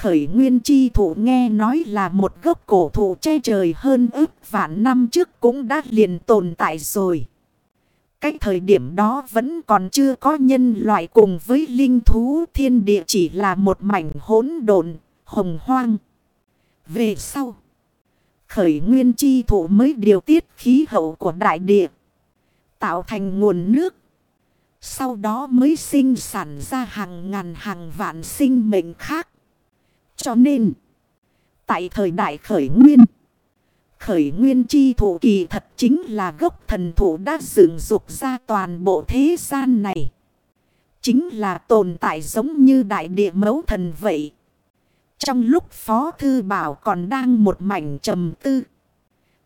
Khởi nguyên chi thụ nghe nói là một gốc cổ thụ che trời hơn ức vạn năm trước cũng đã liền tồn tại rồi. cách thời điểm đó vẫn còn chưa có nhân loại cùng với linh thú thiên địa chỉ là một mảnh hỗn độn, hồng hoang. Về sau, khởi nguyên chi thụ mới điều tiết khí hậu của đại địa, tạo thành nguồn nước. Sau đó mới sinh sản ra hàng ngàn hàng vạn sinh mệnh khác. Cho nên, tại thời đại khởi nguyên, khởi nguyên chi thủ kỳ thật chính là gốc thần thủ đã dựng dục ra toàn bộ thế gian này. Chính là tồn tại giống như đại địa mấu thần vậy. Trong lúc Phó Thư Bảo còn đang một mảnh trầm tư.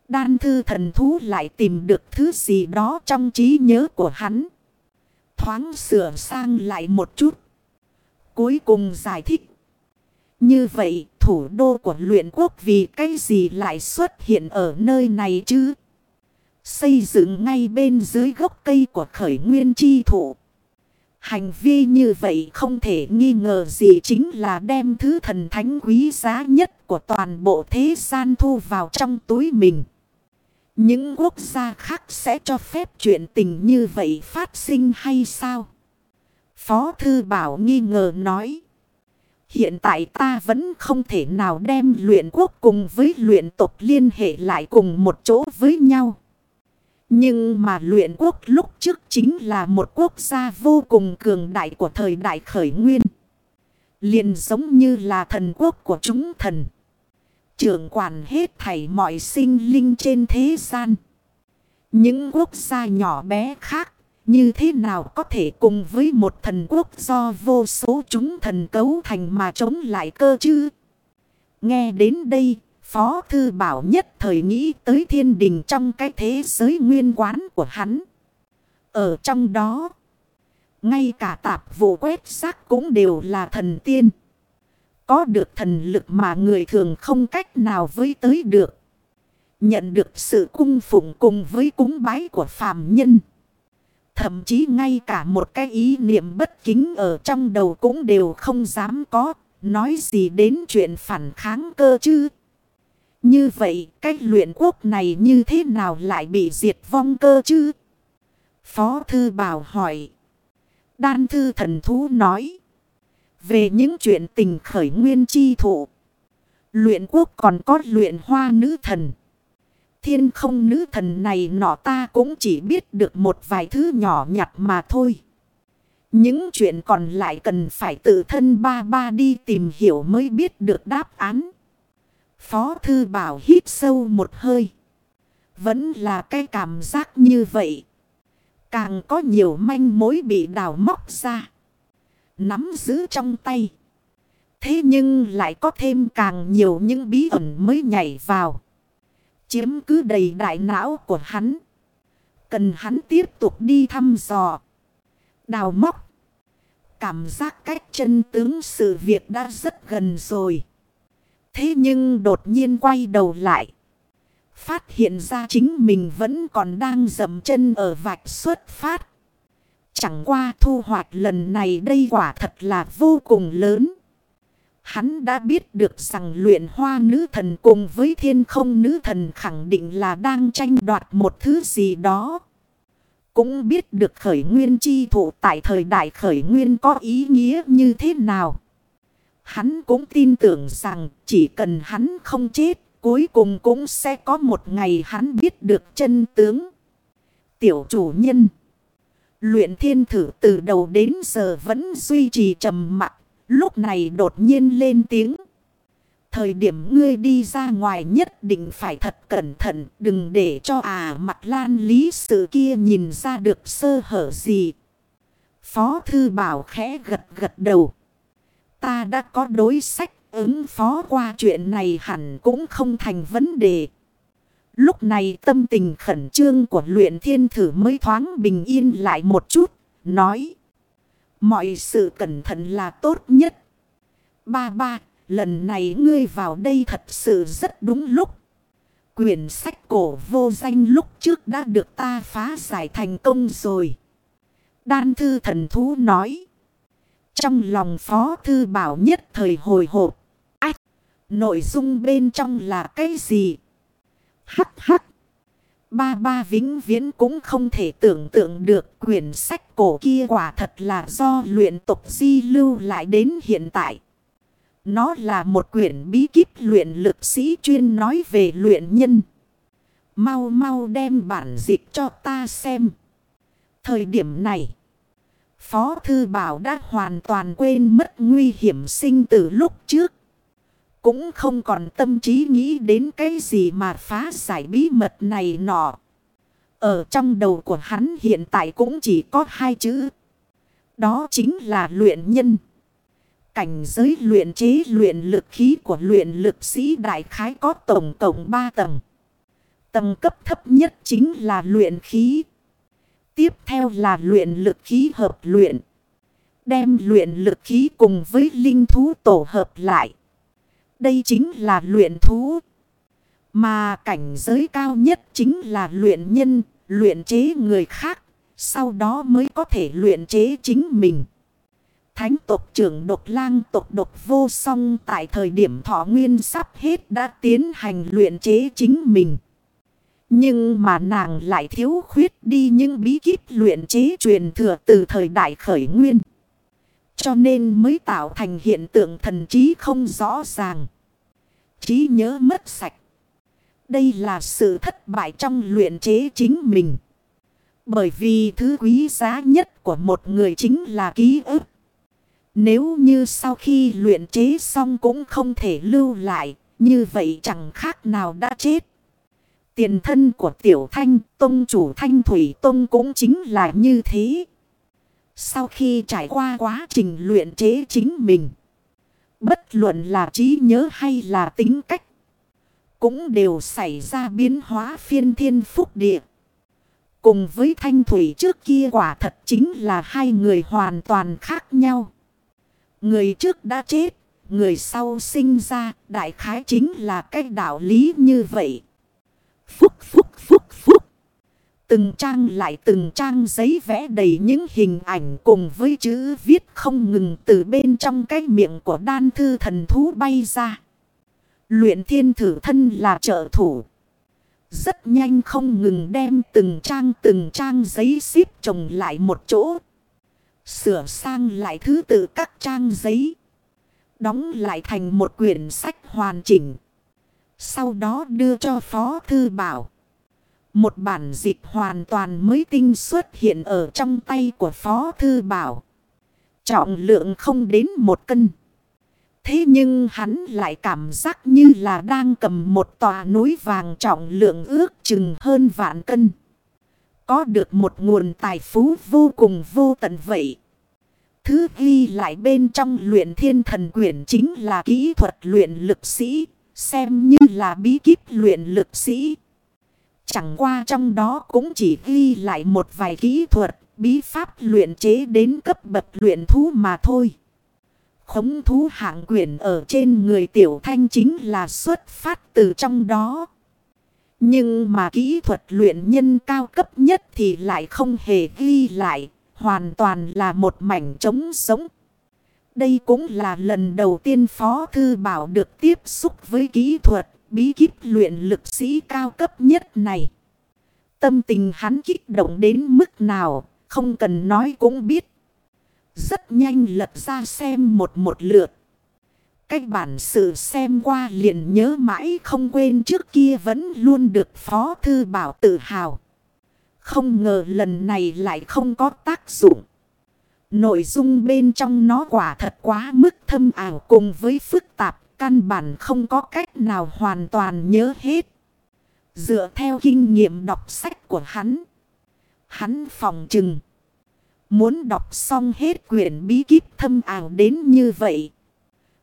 Đan thư thần thú lại tìm được thứ gì đó trong trí nhớ của hắn. Thoáng sửa sang lại một chút. Cuối cùng giải thích. Như vậy, thủ đô của luyện quốc vì cái gì lại xuất hiện ở nơi này chứ? Xây dựng ngay bên dưới gốc cây của khởi nguyên chi thủ. Hành vi như vậy không thể nghi ngờ gì chính là đem thứ thần thánh quý giá nhất của toàn bộ thế gian thu vào trong túi mình. Những quốc gia khác sẽ cho phép chuyện tình như vậy phát sinh hay sao? Phó Thư Bảo nghi ngờ nói. Hiện tại ta vẫn không thể nào đem luyện quốc cùng với luyện tộc liên hệ lại cùng một chỗ với nhau. Nhưng mà luyện quốc lúc trước chính là một quốc gia vô cùng cường đại của thời đại khởi nguyên. liền giống như là thần quốc của chúng thần. Trưởng quản hết thảy mọi sinh linh trên thế gian. Những quốc gia nhỏ bé khác như thế nào có thể cùng với một thần quốc do vô số chúng thần cấu thành mà chống lại cơ chứ? Nghe đến đây, Phó Thư Bảo nhất thời nghĩ tới thiên đình trong cái thế giới nguyên quán của hắn. Ở trong đó, ngay cả tạp vụ quét xác cũng đều là thần tiên. Có được thần lực mà người thường không cách nào với tới được. Nhận được sự cung phụng cùng với cúng bái của phàm nhân. Thậm chí ngay cả một cái ý niệm bất kính ở trong đầu cũng đều không dám có. Nói gì đến chuyện phản kháng cơ chứ. Như vậy, cách luyện quốc này như thế nào lại bị diệt vong cơ chứ? Phó thư bảo hỏi. Đan thư thần thú nói. Về những chuyện tình khởi nguyên chi thụ. Luyện quốc còn có luyện hoa nữ thần thiên không nữ thần này nọ ta cũng chỉ biết được một vài thứ nhỏ nhặt mà thôi. Những chuyện còn lại cần phải tự thân ba ba đi tìm hiểu mới biết được đáp án. Phó thư bảo hít sâu một hơi. Vẫn là cái cảm giác như vậy. Càng có nhiều manh mối bị đào móc ra. Nắm giữ trong tay. Thế nhưng lại có thêm càng nhiều những bí ẩn mới nhảy vào. Chiếm cứ đầy đại não của hắn. Cần hắn tiếp tục đi thăm dò. Đào móc. Cảm giác cách chân tướng sự việc đã rất gần rồi. Thế nhưng đột nhiên quay đầu lại. Phát hiện ra chính mình vẫn còn đang dầm chân ở vạch xuất phát. Chẳng qua thu hoạch lần này đây quả thật là vô cùng lớn. Hắn đã biết được rằng luyện hoa nữ thần cùng với thiên không nữ thần khẳng định là đang tranh đoạt một thứ gì đó. Cũng biết được khởi nguyên chi thụ tại thời đại khởi nguyên có ý nghĩa như thế nào. Hắn cũng tin tưởng rằng chỉ cần hắn không chết, cuối cùng cũng sẽ có một ngày hắn biết được chân tướng. Tiểu chủ nhân Luyện thiên thử từ đầu đến giờ vẫn duy trì trầm mặc Lúc này đột nhiên lên tiếng. Thời điểm ngươi đi ra ngoài nhất định phải thật cẩn thận. Đừng để cho à mặt lan lý sự kia nhìn ra được sơ hở gì. Phó thư bảo khẽ gật gật đầu. Ta đã có đối sách ứng phó qua chuyện này hẳn cũng không thành vấn đề. Lúc này tâm tình khẩn trương của luyện thiên thử mới thoáng bình yên lại một chút, nói. Mọi sự cẩn thận là tốt nhất. Ba ba, lần này ngươi vào đây thật sự rất đúng lúc. Quyển sách cổ vô danh lúc trước đã được ta phá giải thành công rồi. Đan thư thần thú nói. Trong lòng phó thư bảo nhất thời hồi hộp. Nội dung bên trong là cái gì? Hắc hắc. Ba ba vĩnh viễn cũng không thể tưởng tượng được quyển sách cổ kia quả thật là do luyện tục di lưu lại đến hiện tại. Nó là một quyển bí kíp luyện lực sĩ chuyên nói về luyện nhân. Mau mau đem bản dịch cho ta xem. Thời điểm này, Phó Thư Bảo đã hoàn toàn quên mất nguy hiểm sinh từ lúc trước. Cũng không còn tâm trí nghĩ đến cái gì mà phá giải bí mật này nọ. Ở trong đầu của hắn hiện tại cũng chỉ có hai chữ. Đó chính là luyện nhân. Cảnh giới luyện chế luyện lực khí của luyện lực sĩ đại khái có tổng cộng 3 tầng. Tầng cấp thấp nhất chính là luyện khí. Tiếp theo là luyện lực khí hợp luyện. Đem luyện lực khí cùng với linh thú tổ hợp lại. Đây chính là luyện thú. Mà cảnh giới cao nhất chính là luyện nhân, luyện chế người khác. Sau đó mới có thể luyện chế chính mình. Thánh tộc trưởng độc lang tộc độc vô song tại thời điểm thọ nguyên sắp hết đã tiến hành luyện chế chính mình. Nhưng mà nàng lại thiếu khuyết đi những bí kíp luyện chế truyền thừa từ thời đại khởi nguyên. Cho nên mới tạo thành hiện tượng thần trí không rõ ràng. Trí nhớ mất sạch. Đây là sự thất bại trong luyện chế chính mình. Bởi vì thứ quý giá nhất của một người chính là ký ức. Nếu như sau khi luyện chế xong cũng không thể lưu lại, như vậy chẳng khác nào đã chết. Tiền thân của Tiểu Thanh, Tông chủ Thanh Thủy Tông cũng chính là như thế. Sau khi trải qua quá trình luyện chế chính mình, bất luận là trí nhớ hay là tính cách, cũng đều xảy ra biến hóa phiên thiên phúc địa. Cùng với Thanh Thủy trước kia quả thật chính là hai người hoàn toàn khác nhau. Người trước đã chết, người sau sinh ra, đại khái chính là cái đạo lý như vậy. Phúc phúc phúc phúc. Từng trang lại từng trang giấy vẽ đầy những hình ảnh cùng với chữ viết không ngừng từ bên trong cái miệng của đan thư thần thú bay ra. Luyện thiên thử thân là trợ thủ. Rất nhanh không ngừng đem từng trang từng trang giấy xếp chồng lại một chỗ. Sửa sang lại thứ tự các trang giấy. Đóng lại thành một quyển sách hoàn chỉnh. Sau đó đưa cho Phó Thư Bảo. Một bản dịch hoàn toàn mới tinh xuất hiện ở trong tay của Phó Thư Bảo. Trọng lượng không đến một cân. Thế nhưng hắn lại cảm giác như là đang cầm một tòa núi vàng trọng lượng ước chừng hơn vạn cân. Có được một nguồn tài phú vô cùng vô tận vậy. Thứ ghi lại bên trong luyện thiên thần quyển chính là kỹ thuật luyện lực sĩ. Xem như là bí kíp luyện lực sĩ. Chẳng qua trong đó cũng chỉ ghi lại một vài kỹ thuật, bí pháp luyện chế đến cấp bậc luyện thú mà thôi. Khống thú hạng quyển ở trên người tiểu thanh chính là xuất phát từ trong đó. Nhưng mà kỹ thuật luyện nhân cao cấp nhất thì lại không hề ghi lại, hoàn toàn là một mảnh trống sống. Đây cũng là lần đầu tiên Phó Thư Bảo được tiếp xúc với kỹ thuật bí kíp luyện lực sĩ cao cấp nhất này. Tâm tình hắn kích động đến mức nào, không cần nói cũng biết. Rất nhanh lật ra xem một một lượt. Cách bản sự xem qua liền nhớ mãi không quên trước kia vẫn luôn được Phó Thư Bảo tự hào. Không ngờ lần này lại không có tác dụng. Nội dung bên trong nó quả thật quá mức thâm ảo cùng với phức tạp, căn bản không có cách nào hoàn toàn nhớ hết. Dựa theo kinh nghiệm đọc sách của hắn, hắn phòng chừng. Muốn đọc xong hết quyển bí kíp thâm ảo đến như vậy.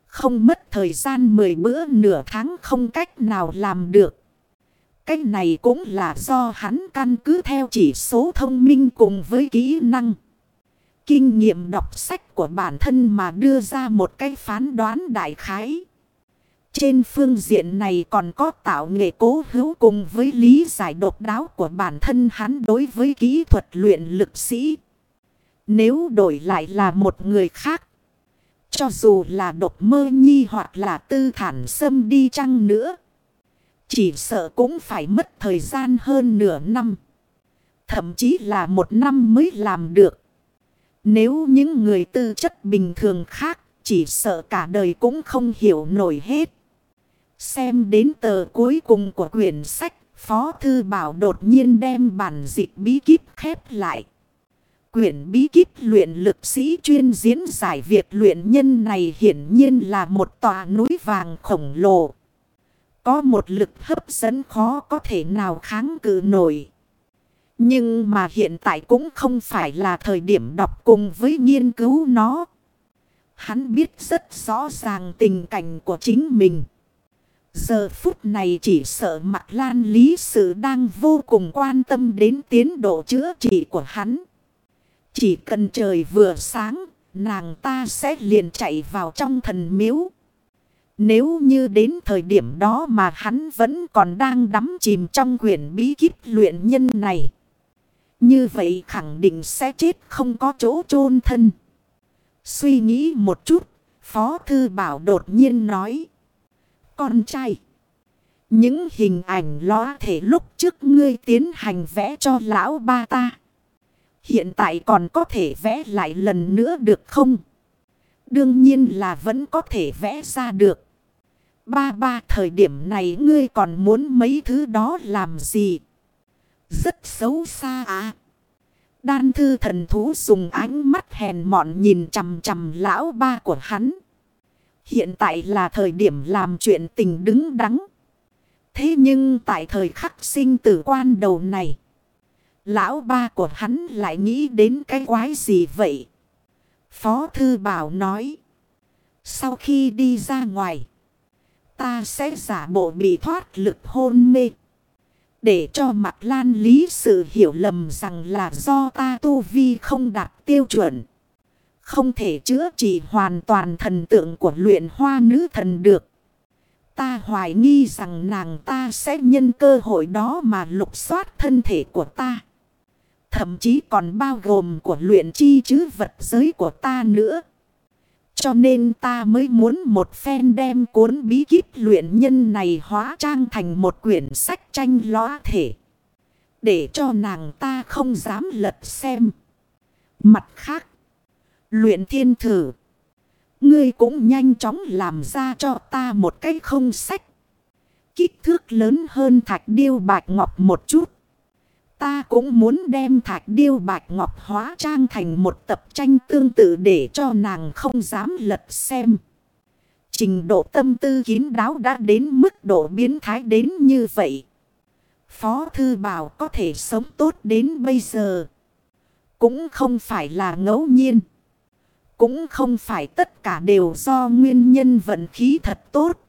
Không mất thời gian 10 bữa nửa tháng không cách nào làm được. Cái này cũng là do hắn căn cứ theo chỉ số thông minh cùng với kỹ năng. Kinh nghiệm đọc sách của bản thân mà đưa ra một cái phán đoán đại khái. Trên phương diện này còn có tạo nghệ cố hữu cùng với lý giải độc đáo của bản thân hắn đối với kỹ thuật luyện lực sĩ. Nếu đổi lại là một người khác, Cho dù là độc mơ nhi hoặc là tư thản xâm đi chăng nữa. Chỉ sợ cũng phải mất thời gian hơn nửa năm. Thậm chí là một năm mới làm được. Nếu những người tư chất bình thường khác chỉ sợ cả đời cũng không hiểu nổi hết. Xem đến tờ cuối cùng của quyển sách, Phó Thư Bảo đột nhiên đem bản dịch bí kíp khép lại. Quyển bí kíp luyện lực sĩ chuyên diễn giải việc luyện nhân này hiển nhiên là một tòa núi vàng khổng lồ. Có một lực hấp dẫn khó có thể nào kháng cự nổi. Nhưng mà hiện tại cũng không phải là thời điểm đọc cùng với nghiên cứu nó. Hắn biết rất rõ ràng tình cảnh của chính mình. Giờ phút này chỉ sợ mặt lan lý sự đang vô cùng quan tâm đến tiến độ chữa trị của hắn. Chỉ cần trời vừa sáng, nàng ta sẽ liền chạy vào trong thần miếu. Nếu như đến thời điểm đó mà hắn vẫn còn đang đắm chìm trong quyển bí kíp luyện nhân này. Như vậy khẳng định sẽ chết không có chỗ chôn thân. Suy nghĩ một chút, Phó Thư Bảo đột nhiên nói. Con trai, những hình ảnh lóa thể lúc trước ngươi tiến hành vẽ cho lão ba ta. Hiện tại còn có thể vẽ lại lần nữa được không? Đương nhiên là vẫn có thể vẽ ra được. Ba ba thời điểm này ngươi còn muốn mấy thứ đó làm gì? Rất xấu xa à. Đan thư thần thú dùng ánh mắt hèn mọn nhìn chầm chầm lão ba của hắn. Hiện tại là thời điểm làm chuyện tình đứng đắn. Thế nhưng tại thời khắc sinh tử quan đầu này. Lão ba của hắn lại nghĩ đến cái quái gì vậy? Phó Thư Bảo nói. Sau khi đi ra ngoài. Ta sẽ giả bộ bị thoát lực hôn mê. Để cho mặt lan lý sự hiểu lầm rằng là do ta tu vi không đạt tiêu chuẩn. Không thể chữa trị hoàn toàn thần tượng của luyện hoa nữ thần được. Ta hoài nghi rằng nàng ta sẽ nhân cơ hội đó mà lục soát thân thể của ta. Thậm chí còn bao gồm của luyện chi chứ vật giới của ta nữa. Cho nên ta mới muốn một phen đem cuốn bí kíp luyện nhân này hóa trang thành một quyển sách tranh lõa thể. Để cho nàng ta không dám lật xem. Mặt khác, luyện thiên thử. Ngươi cũng nhanh chóng làm ra cho ta một cái không sách. Kích thước lớn hơn thạch điêu bạch ngọc một chút. Ta cũng muốn đem thạch điêu bạch ngọc hóa trang thành một tập tranh tương tự để cho nàng không dám lật xem. Trình độ tâm tư kín đáo đã đến mức độ biến thái đến như vậy. Phó Thư Bảo có thể sống tốt đến bây giờ. Cũng không phải là ngẫu nhiên. Cũng không phải tất cả đều do nguyên nhân vận khí thật tốt.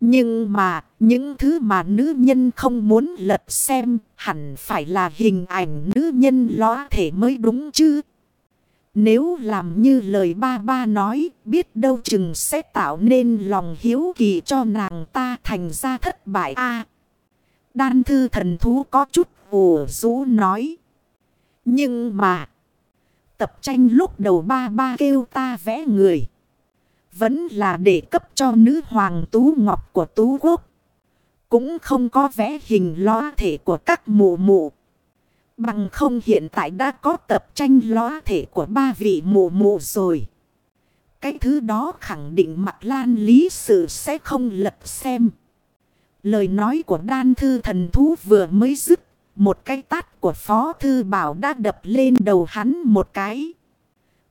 Nhưng mà, những thứ mà nữ nhân không muốn lật xem hẳn phải là hình ảnh nữ nhân lõa thể mới đúng chứ. Nếu làm như lời ba ba nói, biết đâu chừng sẽ tạo nên lòng hiếu kỳ cho nàng ta thành ra thất bại a Đan thư thần thú có chút ủ rũ nói. Nhưng mà, tập tranh lúc đầu ba ba kêu ta vẽ người. Vẫn là để cấp cho nữ hoàng Tú Ngọc của Tú Quốc. Cũng không có vẽ hình lõa thể của các mụ mụ. Bằng không hiện tại đã có tập tranh lõa thể của ba vị mụ mụ rồi. Cái thứ đó khẳng định mặt lan lý sự sẽ không lật xem. Lời nói của đan thư thần thú vừa mới dứt. Một cái tát của phó thư bảo đã đập lên đầu hắn một cái.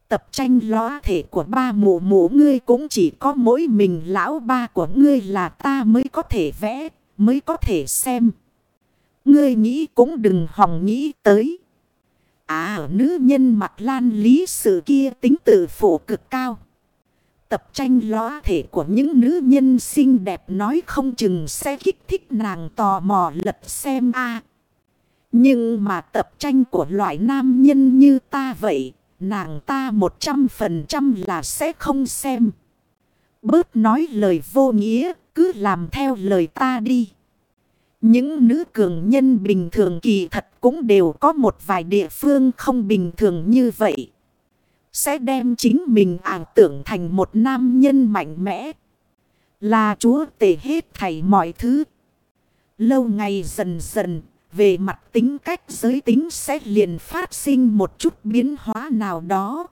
Tập tranh lõa thể của ba mụ mụ ngươi cũng chỉ có mỗi mình lão ba của ngươi là ta mới có thể vẽ, mới có thể xem. Ngươi nghĩ cũng đừng hòng nghĩ tới. À nữ nhân mặt lan lý sự kia tính tự phổ cực cao. Tập tranh lõa thể của những nữ nhân xinh đẹp nói không chừng sẽ kích thích nàng tò mò lật xem a nhưng mà tập tranh của loại nam nhân như ta vậy Nàng ta một trăm phần trăm là sẽ không xem. Bớt nói lời vô nghĩa, cứ làm theo lời ta đi. Những nữ cường nhân bình thường kỳ thật cũng đều có một vài địa phương không bình thường như vậy. Sẽ đem chính mình ảo tưởng thành một nam nhân mạnh mẽ. Là chúa tể hết thảy mọi thứ. Lâu ngày dần dần, về mặt tính cách giới tính sẽ liền phát sinh một chút biến hóa nào đó.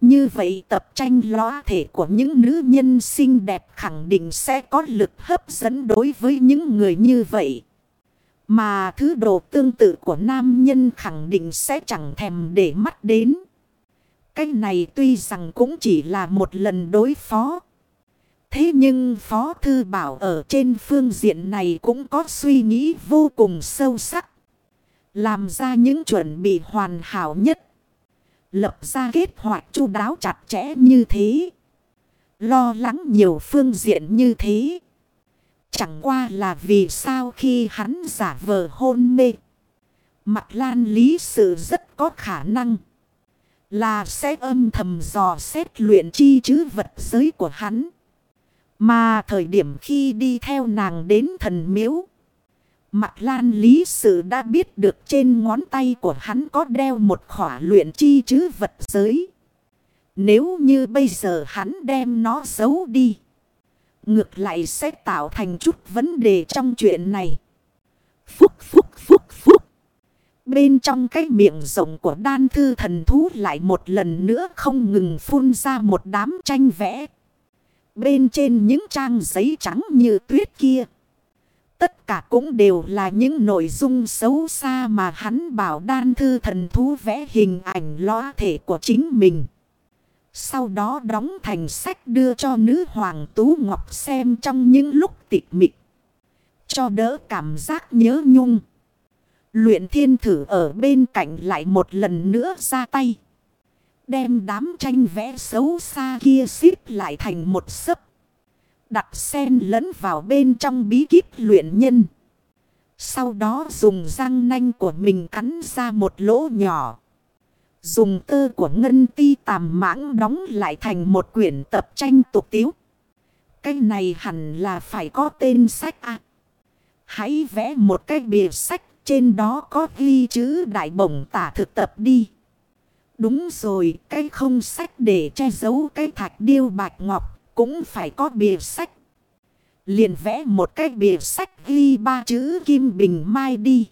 Như vậy tập tranh lõa thể của những nữ nhân xinh đẹp khẳng định sẽ có lực hấp dẫn đối với những người như vậy. Mà thứ đồ tương tự của nam nhân khẳng định sẽ chẳng thèm để mắt đến. Cái này tuy rằng cũng chỉ là một lần đối phó. Thế nhưng Phó Thư Bảo ở trên phương diện này cũng có suy nghĩ vô cùng sâu sắc. Làm ra những chuẩn bị hoàn hảo nhất. Lập ra kết hoạch chu đáo chặt chẽ như thế. Lo lắng nhiều phương diện như thế. Chẳng qua là vì sao khi hắn giả vờ hôn mê. Mặt lan lý sự rất có khả năng. Là sẽ âm thầm dò xét luyện chi chứ vật giới của hắn. Mà thời điểm khi đi theo nàng đến thần miếu. Mặt lan lý sự đã biết được trên ngón tay của hắn có đeo một khỏa luyện chi chứ vật giới. Nếu như bây giờ hắn đem nó giấu đi. Ngược lại sẽ tạo thành chút vấn đề trong chuyện này. Phúc phúc phúc phúc. Bên trong cái miệng rộng của đan thư thần thú lại một lần nữa không ngừng phun ra một đám tranh vẽ. Bên trên những trang giấy trắng như tuyết kia. Tất cả cũng đều là những nội dung xấu xa mà hắn bảo đan thư thần thú vẽ hình ảnh lõa thể của chính mình. Sau đó đóng thành sách đưa cho nữ hoàng Tú Ngọc xem trong những lúc tịch mịch. Cho đỡ cảm giác nhớ nhung. Luyện thiên thử ở bên cạnh lại một lần nữa ra tay. Đem đám tranh vẽ xấu xa kia xếp lại thành một sấp. Đặt sen lẫn vào bên trong bí kíp luyện nhân. Sau đó dùng răng nanh của mình cắn ra một lỗ nhỏ. Dùng tơ của ngân ti tàm mãng đóng lại thành một quyển tập tranh tục tiếu. Cái này hẳn là phải có tên sách à. Hãy vẽ một cái bìa sách, trên đó có ghi chữ đại bổng tả thực tập đi. Đúng rồi, cái không sách để che giấu cái thạch điêu bạch ngọc cũng phải có bìa sách. Liền vẽ một cái bìa sách ghi ba chữ kim bình mai đi.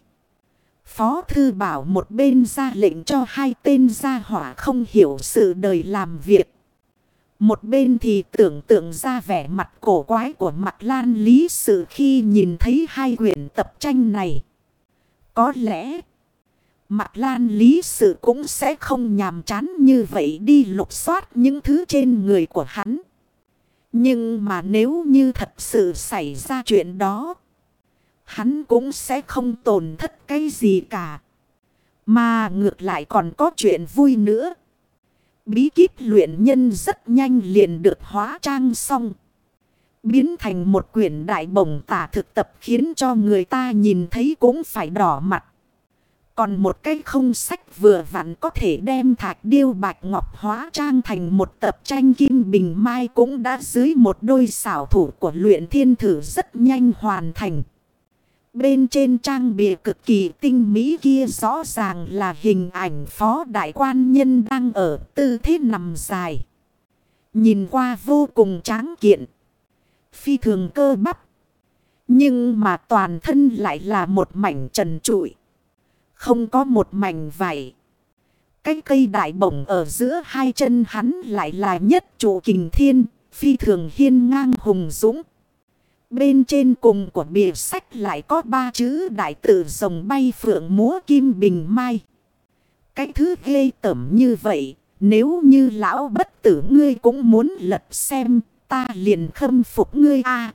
Phó thư bảo một bên ra lệnh cho hai tên gia hỏa không hiểu sự đời làm việc. Một bên thì tưởng tượng ra vẻ mặt cổ quái của mặt lan lý sự khi nhìn thấy hai quyển tập tranh này. Có lẽ mặt lan lý sự cũng sẽ không nhàm chán như vậy đi lục soát những thứ trên người của hắn. Nhưng mà nếu như thật sự xảy ra chuyện đó. Hắn cũng sẽ không tổn thất cái gì cả. Mà ngược lại còn có chuyện vui nữa. Bí kíp luyện nhân rất nhanh liền được hóa trang xong. Biến thành một quyển đại bổng tả thực tập khiến cho người ta nhìn thấy cũng phải đỏ mặt. Còn một cái không sách vừa vặn có thể đem thạch điêu bạch ngọc hóa trang thành một tập tranh kim bình mai cũng đã dưới một đôi xảo thủ của luyện thiên thử rất nhanh hoàn thành. Bên trên trang bìa cực kỳ tinh mỹ kia rõ ràng là hình ảnh phó đại quan nhân đang ở tư thế nằm dài. Nhìn qua vô cùng tráng kiện. Phi thường cơ bắp. Nhưng mà toàn thân lại là một mảnh trần trụi. Không có một mảnh vải. Cái cây đại bổng ở giữa hai chân hắn lại là nhất trụ kình thiên. Phi thường hiên ngang hùng dũng. Bên trên cùng của bìa sách lại có ba chữ đại tử rồng bay phượng múa kim bình mai. Cái thứ ghê tẩm như vậy, nếu như lão bất tử ngươi cũng muốn lật xem, ta liền khâm phục ngươi a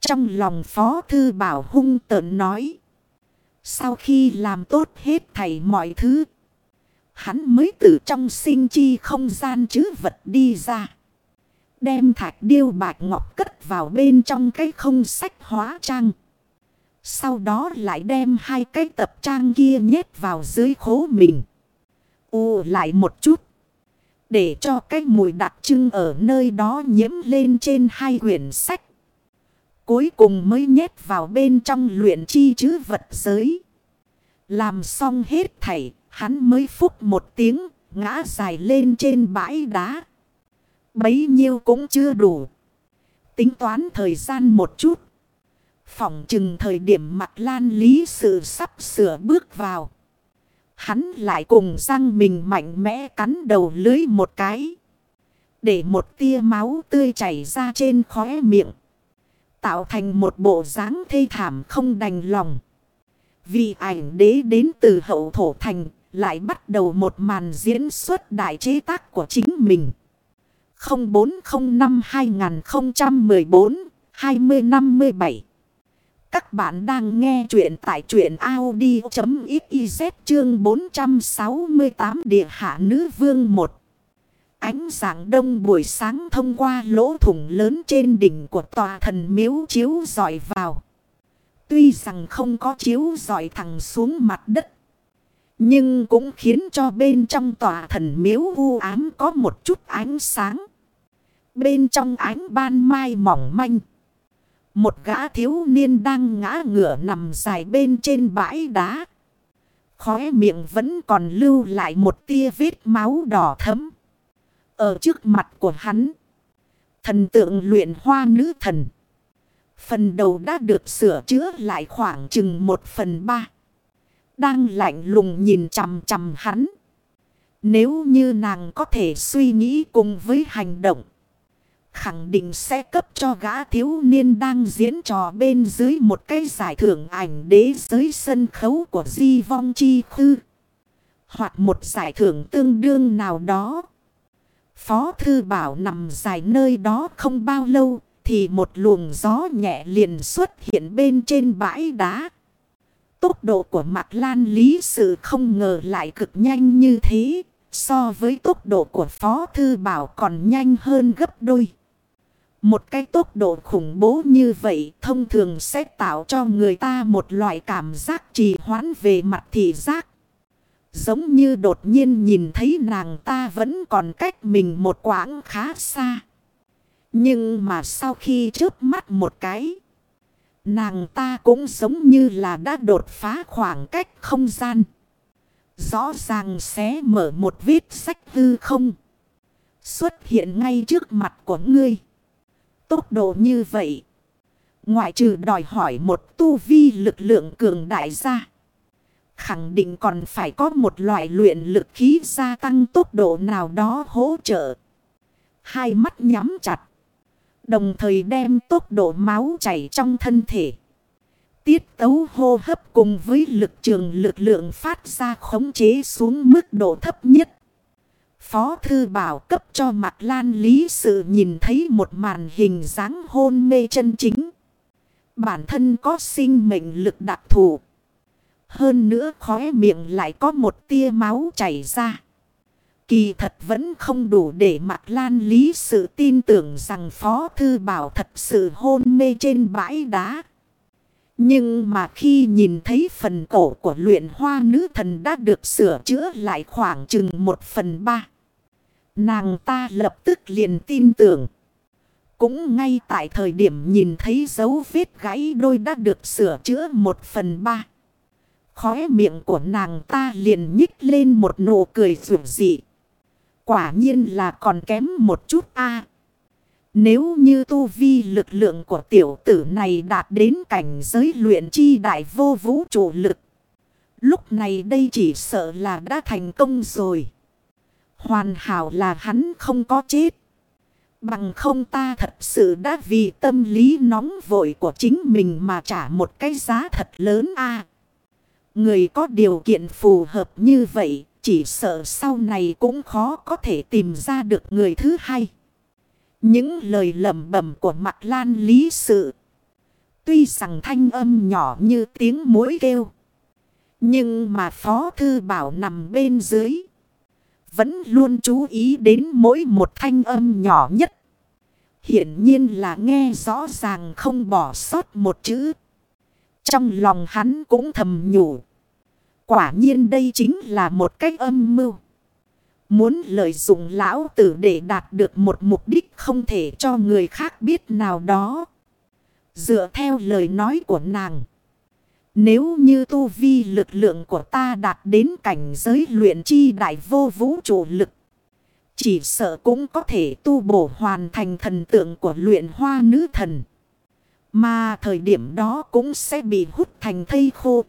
Trong lòng phó thư bảo hung tợn nói. Sau khi làm tốt hết thảy mọi thứ, hắn mới từ trong sinh chi không gian chứ vật đi ra. Đem thạch điêu bạc ngọc cất vào bên trong cái không sách hóa trang. Sau đó lại đem hai cái tập trang kia nhét vào dưới khố mình. U lại một chút. Để cho cái mùi đặc trưng ở nơi đó nhiễm lên trên hai quyển sách. Cuối cùng mới nhét vào bên trong luyện chi chứ vật giới. Làm xong hết thảy, hắn mới phúc một tiếng, ngã dài lên trên bãi đá. Bấy nhiêu cũng chưa đủ. Tính toán thời gian một chút. Phỏng chừng thời điểm mặt lan lý sự sắp sửa bước vào. Hắn lại cùng răng mình mạnh mẽ cắn đầu lưới một cái. Để một tia máu tươi chảy ra trên khóe miệng. Tạo thành một bộ dáng thê thảm không đành lòng. Vì ảnh đế đến từ hậu thổ thành, lại bắt đầu một màn diễn xuất đại chế tác của chính mình. 0405 2014 2057 Các bạn đang nghe chuyện tại truyện Audi.xyz chương 468 địa hạ nữ vương 1. Ánh sáng đông buổi sáng thông qua lỗ thủng lớn trên đỉnh của tòa thần miếu chiếu dọi vào. Tuy rằng không có chiếu dọi thẳng xuống mặt đất. Nhưng cũng khiến cho bên trong tòa thần miếu u ám có một chút ánh sáng. Bên trong ánh ban mai mỏng manh. Một gã thiếu niên đang ngã ngửa nằm dài bên trên bãi đá. Khóe miệng vẫn còn lưu lại một tia vết máu đỏ thấm. Ở trước mặt của hắn. Thần tượng luyện hoa nữ thần. Phần đầu đã được sửa chữa lại khoảng chừng một phần ba. Đang lạnh lùng nhìn chằm chằm hắn. Nếu như nàng có thể suy nghĩ cùng với hành động. Khẳng định sẽ cấp cho gã thiếu niên đang diễn trò bên dưới một cái giải thưởng ảnh đế giới sân khấu của Di Vong Chi Khư. Hoặc một giải thưởng tương đương nào đó. Phó Thư Bảo nằm dài nơi đó không bao lâu, thì một luồng gió nhẹ liền xuất hiện bên trên bãi đá. Tốc độ của Mạc Lan Lý Sự không ngờ lại cực nhanh như thế. So với tốc độ của Phó Thư Bảo còn nhanh hơn gấp đôi. Một cái tốc độ khủng bố như vậy thông thường sẽ tạo cho người ta một loại cảm giác trì hoãn về mặt thị giác. Giống như đột nhiên nhìn thấy nàng ta vẫn còn cách mình một quãng khá xa. Nhưng mà sau khi chớp mắt một cái. Nàng ta cũng giống như là đã đột phá khoảng cách không gian. Rõ ràng sẽ mở một vết sách hư không. Xuất hiện ngay trước mặt của ngươi. Tốc độ như vậy. Ngoại trừ đòi hỏi một tu vi lực lượng cường đại ra. Khẳng định còn phải có một loại luyện lực khí gia tăng tốc độ nào đó hỗ trợ. Hai mắt nhắm chặt. Đồng thời đem tốc độ máu chảy trong thân thể. Tiết tấu hô hấp cùng với lực trường lực lượng phát ra khống chế xuống mức độ thấp nhất. Phó thư bảo cấp cho mặt lan lý sự nhìn thấy một màn hình dáng hôn mê chân chính. Bản thân có sinh mệnh lực đặc thù. Hơn nữa khóe miệng lại có một tia máu chảy ra. Kỳ thật vẫn không đủ để mặt lan lý sự tin tưởng rằng Phó Thư Bảo thật sự hôn mê trên bãi đá. Nhưng mà khi nhìn thấy phần cổ của luyện hoa nữ thần đã được sửa chữa lại khoảng chừng một phần ba. Nàng ta lập tức liền tin tưởng. Cũng ngay tại thời điểm nhìn thấy dấu vết gãy đôi đã được sửa chữa một phần ba. Khóe miệng của nàng ta liền nhích lên một nụ cười rủ dị. Quả nhiên là còn kém một chút a Nếu như tu vi lực lượng của tiểu tử này đạt đến cảnh giới luyện chi đại vô vũ trụ lực. Lúc này đây chỉ sợ là đã thành công rồi. Hoàn hảo là hắn không có chết. Bằng không ta thật sự đã vì tâm lý nóng vội của chính mình mà trả một cái giá thật lớn a Người có điều kiện phù hợp như vậy, chỉ sợ sau này cũng khó có thể tìm ra được người thứ hai. Những lời lầm bẩm của mặt lan lý sự. Tuy rằng thanh âm nhỏ như tiếng mũi kêu. Nhưng mà Phó Thư Bảo nằm bên dưới. Vẫn luôn chú ý đến mỗi một thanh âm nhỏ nhất. Hiển nhiên là nghe rõ ràng không bỏ sót một chữ. Trong lòng hắn cũng thầm nhủ. Quả nhiên đây chính là một cách âm mưu. Muốn lợi dụng lão tử để đạt được một mục đích không thể cho người khác biết nào đó. Dựa theo lời nói của nàng. Nếu như tu vi lực lượng của ta đạt đến cảnh giới luyện chi đại vô vũ trụ lực. Chỉ sợ cũng có thể tu bổ hoàn thành thần tượng của luyện hoa nữ thần. Mà thời điểm đó cũng sẽ bị hút thành thây khô.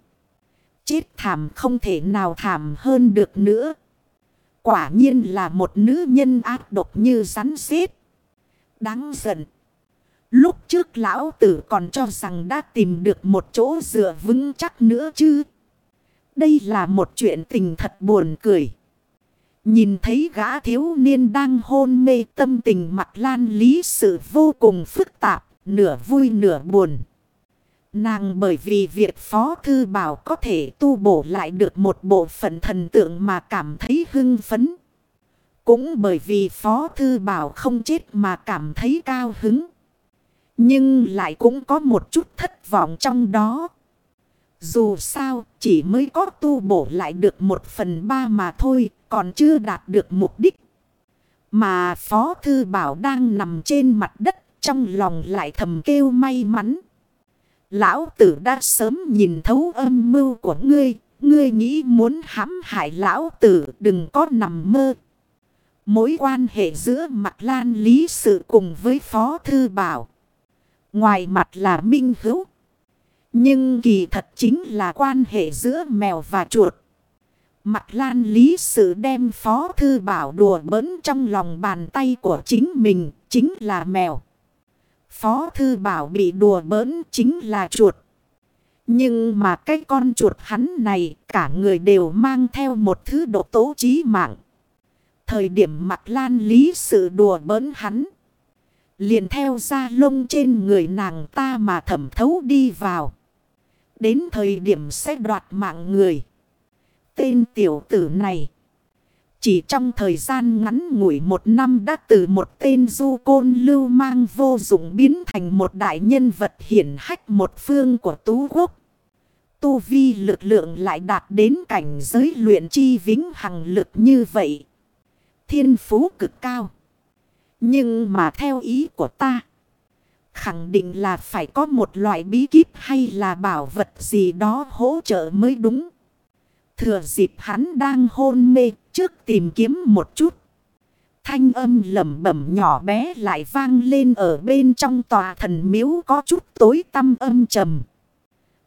Chết thảm không thể nào thảm hơn được nữa. Quả nhiên là một nữ nhân ác độc như rắn xếp. Đáng giận. Lúc trước lão tử còn cho rằng đã tìm được một chỗ dựa vững chắc nữa chứ. Đây là một chuyện tình thật buồn cười. Nhìn thấy gã thiếu niên đang hôn mê tâm tình mặt lan lý sự vô cùng phức tạp, nửa vui nửa buồn. Nàng bởi vì việc Phó Thư Bảo có thể tu bổ lại được một bộ phận thần tượng mà cảm thấy hưng phấn. Cũng bởi vì Phó Thư Bảo không chết mà cảm thấy cao hứng. Nhưng lại cũng có một chút thất vọng trong đó. Dù sao, chỉ mới có tu bổ lại được một phần ba mà thôi, còn chưa đạt được mục đích. Mà Phó Thư Bảo đang nằm trên mặt đất, trong lòng lại thầm kêu may mắn. Lão tử đã sớm nhìn thấu âm mưu của ngươi, ngươi nghĩ muốn hãm hại lão tử đừng có nằm mơ. Mối quan hệ giữa mặt lan lý sự cùng với Phó Thư Bảo. Ngoài mặt là minh hữu. Nhưng kỳ thật chính là quan hệ giữa mèo và chuột. Mặt lan lý sự đem phó thư bảo đùa bỡn trong lòng bàn tay của chính mình chính là mèo. Phó thư bảo bị đùa bỡn chính là chuột. Nhưng mà cái con chuột hắn này cả người đều mang theo một thứ độ tố trí mạng. Thời điểm mặt lan lý sự đùa bỡn hắn. Liền theo da lông trên người nàng ta mà thẩm thấu đi vào. Đến thời điểm sẽ đoạt mạng người. Tên tiểu tử này. Chỉ trong thời gian ngắn ngủi một năm đã từ một tên du côn lưu mang vô dụng biến thành một đại nhân vật hiển hách một phương của tú quốc. Tu vi lực lượng lại đạt đến cảnh giới luyện chi vĩnh hằng lực như vậy. Thiên phú cực cao. Nhưng mà theo ý của ta. Khẳng định là phải có một loại bí kíp hay là bảo vật gì đó hỗ trợ mới đúng. Thừa dịp hắn đang hôn mê trước tìm kiếm một chút. Thanh âm lầm bẩm nhỏ bé lại vang lên ở bên trong tòa thần miếu có chút tối tâm âm trầm.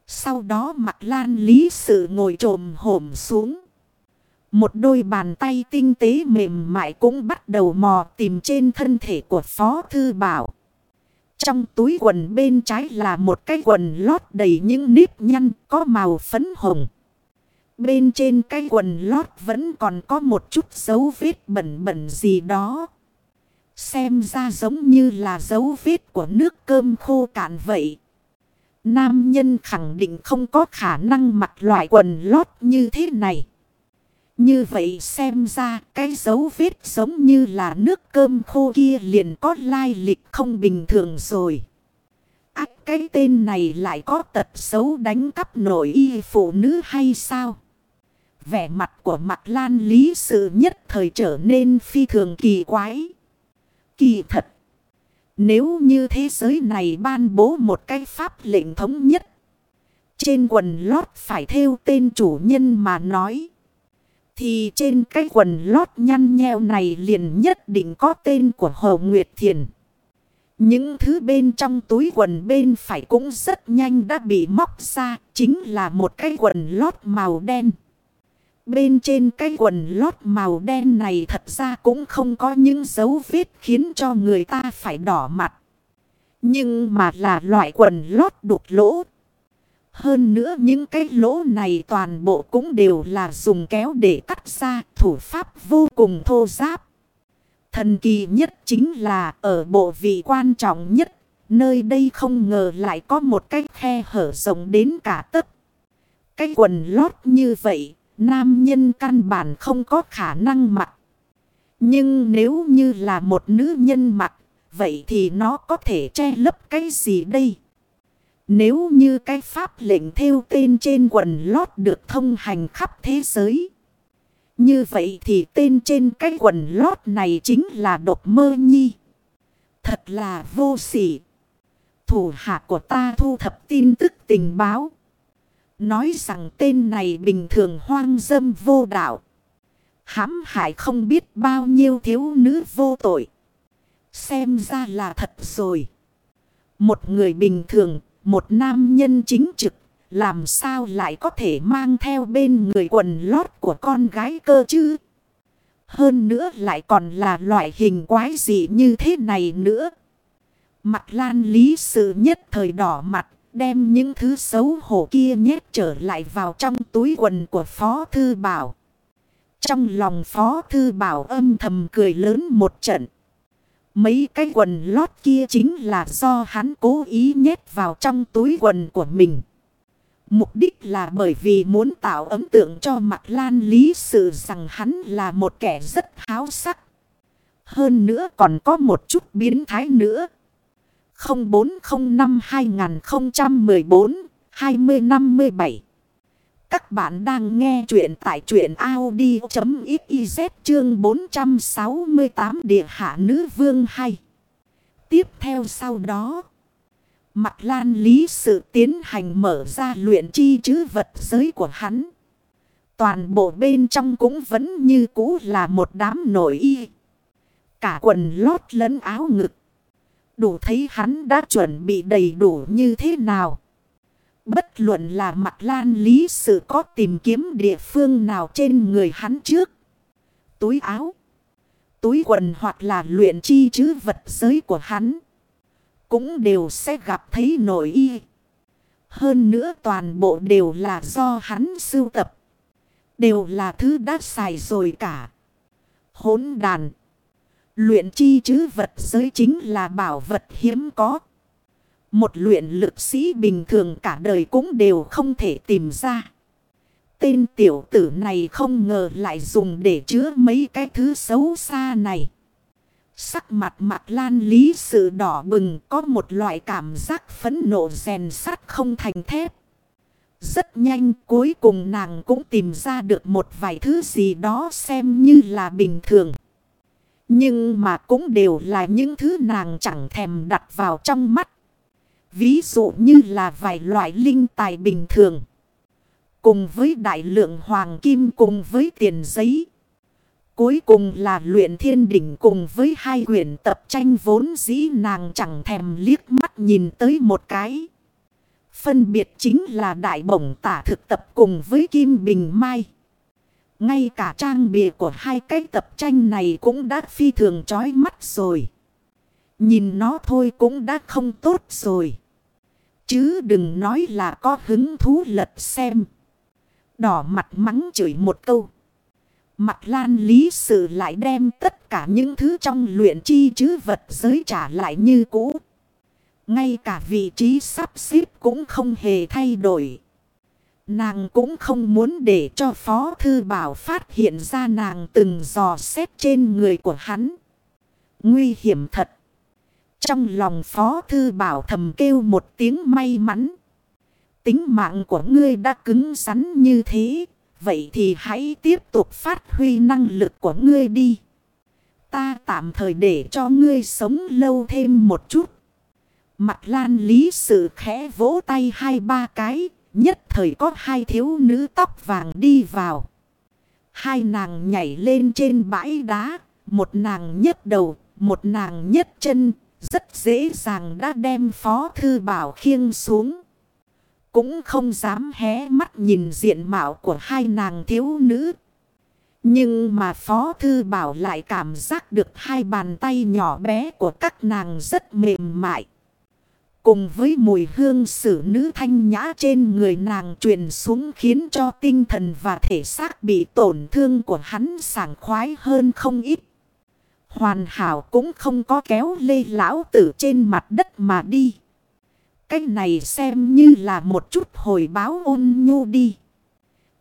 Sau đó mặt lan lý sự ngồi trồm hổm xuống. Một đôi bàn tay tinh tế mềm mại cũng bắt đầu mò tìm trên thân thể của Phó Thư Bảo. Trong túi quần bên trái là một cái quần lót đầy những nếp nhăn có màu phấn hồng. Bên trên cái quần lót vẫn còn có một chút dấu vết bẩn bẩn gì đó. Xem ra giống như là dấu vết của nước cơm khô cạn vậy. Nam nhân khẳng định không có khả năng mặc loại quần lót như thế này. Như vậy xem ra cái dấu vết giống như là nước cơm khô kia liền có lai lịch không bình thường rồi. Ác cái tên này lại có tật xấu đánh cắp nội y phụ nữ hay sao? Vẻ mặt của mặt lan lý sự nhất thời trở nên phi thường kỳ quái. Kỳ thật. Nếu như thế giới này ban bố một cái pháp lệnh thống nhất. Trên quần lót phải theo tên chủ nhân mà nói. Thì trên cái quần lót nhăn nheo này liền nhất định có tên của Hồ Nguyệt Thiền. Những thứ bên trong túi quần bên phải cũng rất nhanh đã bị móc ra. Chính là một cái quần lót màu đen. Bên trên cái quần lót màu đen này thật ra cũng không có những dấu vết khiến cho người ta phải đỏ mặt. Nhưng mà là loại quần lót đục lỗ hơn nữa những cái lỗ này toàn bộ cũng đều là dùng kéo để cắt ra thủ pháp vô cùng thô giáp. Thần kỳ nhất chính là ở bộ vị quan trọng nhất. Nơi đây không ngờ lại có một cái khe hở rộng đến cả tấc. Cái quần lót như vậy, nam nhân căn bản không có khả năng mặc. Nhưng nếu như là một nữ nhân mặc, vậy thì nó có thể che lấp cái gì đây? Nếu như cái pháp lệnh theo tên trên quần lót được thông hành khắp thế giới. Như vậy thì tên trên cái quần lót này chính là độc mơ nhi. Thật là vô sỉ. Thủ hạ của ta thu thập tin tức tình báo. Nói rằng tên này bình thường hoang dâm vô đạo. hãm hại không biết bao nhiêu thiếu nữ vô tội. Xem ra là thật rồi. Một người bình thường, một nam nhân chính trực, làm sao lại có thể mang theo bên người quần lót của con gái cơ chứ? Hơn nữa lại còn là loại hình quái gì như thế này nữa. Mặt lan lý sự nhất thời đỏ mặt, đem những thứ xấu hổ kia nhét trở lại vào trong túi quần của Phó Thư Bảo. Trong lòng Phó Thư Bảo âm thầm cười lớn một trận. Mấy cái quần lót kia chính là do hắn cố ý nhét vào trong túi quần của mình. Mục đích là bởi vì muốn tạo ấn tượng cho mặt lan lý sự rằng hắn là một kẻ rất háo sắc. Hơn nữa còn có một chút biến thái nữa. 0405-2014-2057 Các bạn đang nghe chuyện tại truyện Audi.xyz chương 468 địa hạ nữ vương 2 Tiếp theo sau đó, Mặt lan lý sự tiến hành mở ra luyện chi chứ vật giới của hắn. Toàn bộ bên trong cũng vẫn như cũ là một đám nổi y. Cả quần lót lẫn áo ngực. Đủ thấy hắn đã chuẩn bị đầy đủ như thế nào. Bất luận là mặt lan lý sự có tìm kiếm địa phương nào trên người hắn trước. Túi áo. Túi quần hoặc là luyện chi chứ vật giới của hắn. Cũng đều sẽ gặp thấy nội y. Hơn nữa toàn bộ đều là do hắn sưu tập. Đều là thứ đã xài rồi cả. Hốn đàn. Luyện chi chứ vật giới chính là bảo vật hiếm có. Một luyện lực sĩ bình thường cả đời cũng đều không thể tìm ra. Tên tiểu tử này không ngờ lại dùng để chứa mấy cái thứ xấu xa này. Sắc mặt mặt lan lý sự đỏ bừng, có một loại cảm giác phấn nộ rèn sắt không thành thép. Rất nhanh cuối cùng nàng cũng tìm ra được một vài thứ gì đó xem như là bình thường. Nhưng mà cũng đều là những thứ nàng chẳng thèm đặt vào trong mắt. Ví dụ như là vài loại linh tài bình thường. Cùng với đại lượng hoàng kim cùng với tiền giấy. Cuối cùng là luyện thiên đỉnh cùng với hai quyển tập tranh vốn dĩ nàng chẳng thèm liếc mắt nhìn tới một cái. Phân biệt chính là đại bổng tả thực tập cùng với Kim Bình Mai. Ngay cả trang bìa của hai cái tập tranh này cũng đã phi thường chói mắt rồi. Nhìn nó thôi cũng đã không tốt rồi. Chứ đừng nói là có hứng thú lật xem. Đỏ mặt mắng chửi một câu. Mặt lan lý sự lại đem tất cả những thứ trong luyện chi chứ vật giới trả lại như cũ. Ngay cả vị trí sắp xếp cũng không hề thay đổi. Nàng cũng không muốn để cho Phó Thư Bảo phát hiện ra nàng từng dò xét trên người của hắn. Nguy hiểm thật. Trong lòng Phó Thư Bảo thầm kêu một tiếng may mắn. Tính mạng của ngươi đã cứng rắn như thế. Vậy thì hãy tiếp tục phát huy năng lực của ngươi đi. Ta tạm thời để cho ngươi sống lâu thêm một chút. Mặt lan lý sự khẽ vỗ tay hai ba cái. Nhất thời có hai thiếu nữ tóc vàng đi vào. Hai nàng nhảy lên trên bãi đá. Một nàng nhất đầu, một nàng nhất chân. Rất dễ dàng đã đem phó thư bảo khiêng xuống. Cũng không dám hé mắt nhìn diện mạo của hai nàng thiếu nữ. Nhưng mà Phó Thư Bảo lại cảm giác được hai bàn tay nhỏ bé của các nàng rất mềm mại. Cùng với mùi hương sử nữ thanh nhã trên người nàng truyền xuống khiến cho tinh thần và thể xác bị tổn thương của hắn sảng khoái hơn không ít. Hoàn hảo cũng không có kéo lê lão tử trên mặt đất mà đi. Cái này xem như là một chút hồi báo ôn nhu đi.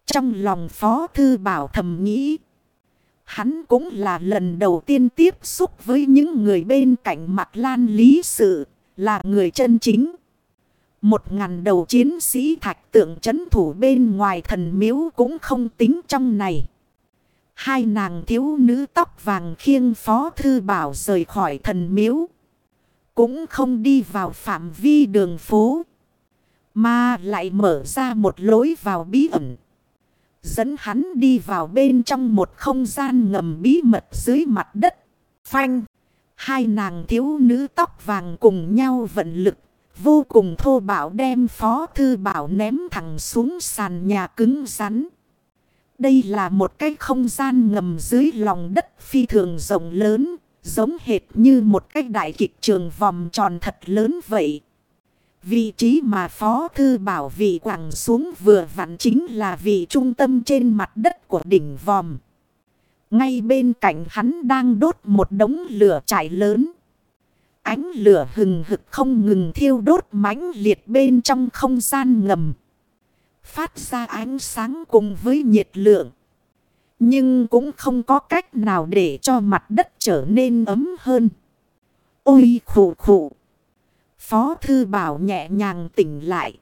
Trong lòng Phó Thư Bảo thầm nghĩ. Hắn cũng là lần đầu tiên tiếp xúc với những người bên cạnh mặt lan lý sự, là người chân chính. Một ngàn đầu chiến sĩ thạch tượng chấn thủ bên ngoài thần miếu cũng không tính trong này. Hai nàng thiếu nữ tóc vàng khiêng phó thư bảo rời khỏi thần miếu. Cũng không đi vào phạm vi đường phố. Mà lại mở ra một lối vào bí ẩn. Dẫn hắn đi vào bên trong một không gian ngầm bí mật dưới mặt đất. Phanh. Hai nàng thiếu nữ tóc vàng cùng nhau vận lực. Vô cùng thô bạo đem phó thư bảo ném thẳng xuống sàn nhà cứng rắn. Đây là một cái không gian ngầm dưới lòng đất phi thường rộng lớn. Giống hệt như một cái đại kịch trường vòng tròn thật lớn vậy. Vị trí mà Phó Thư Bảo vị quẳng xuống vừa vặn chính là vị trung tâm trên mặt đất của đỉnh vòm. Ngay bên cạnh hắn đang đốt một đống lửa trải lớn. Ánh lửa hừng hực không ngừng thiêu đốt mãnh liệt bên trong không gian ngầm. Phát ra ánh sáng cùng với nhiệt lượng. Nhưng cũng không có cách nào để cho mặt đất trở nên ấm hơn. Ôi khủ khủ. Phó thư bảo nhẹ nhàng tỉnh lại.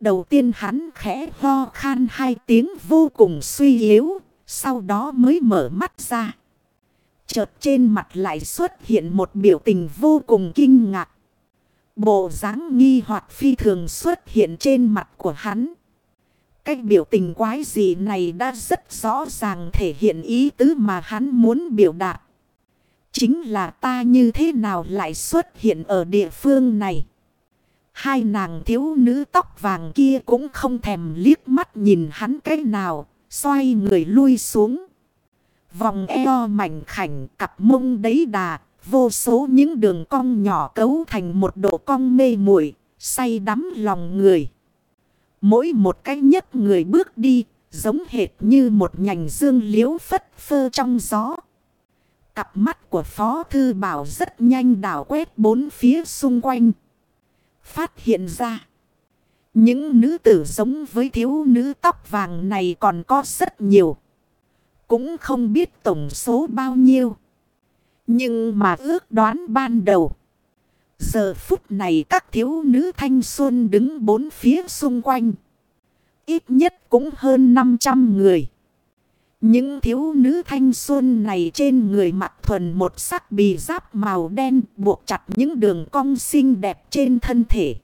Đầu tiên hắn khẽ ho khan hai tiếng vô cùng suy yếu. Sau đó mới mở mắt ra. Chợt trên mặt lại xuất hiện một biểu tình vô cùng kinh ngạc. Bộ dáng nghi hoặc phi thường xuất hiện trên mặt của hắn. Cái biểu tình quái gì này đã rất rõ ràng thể hiện ý tứ mà hắn muốn biểu đạt. Chính là ta như thế nào lại xuất hiện ở địa phương này. Hai nàng thiếu nữ tóc vàng kia cũng không thèm liếc mắt nhìn hắn cái nào, xoay người lui xuống. Vòng eo mảnh khảnh cặp mông đấy đà, vô số những đường cong nhỏ cấu thành một độ cong mê muội say đắm lòng người. Mỗi một cái nhất người bước đi, giống hệt như một nhành dương liễu phất phơ trong gió. Cặp mắt của Phó Thư Bảo rất nhanh đảo quét bốn phía xung quanh. Phát hiện ra. Những nữ tử giống với thiếu nữ tóc vàng này còn có rất nhiều. Cũng không biết tổng số bao nhiêu. Nhưng mà ước đoán ban đầu. Giờ phút này các thiếu nữ thanh xuân đứng bốn phía xung quanh. Ít nhất cũng hơn 500 người. Những thiếu nữ thanh xuân này trên người mặc thuần một sắc bì giáp màu đen buộc chặt những đường cong xinh đẹp trên thân thể.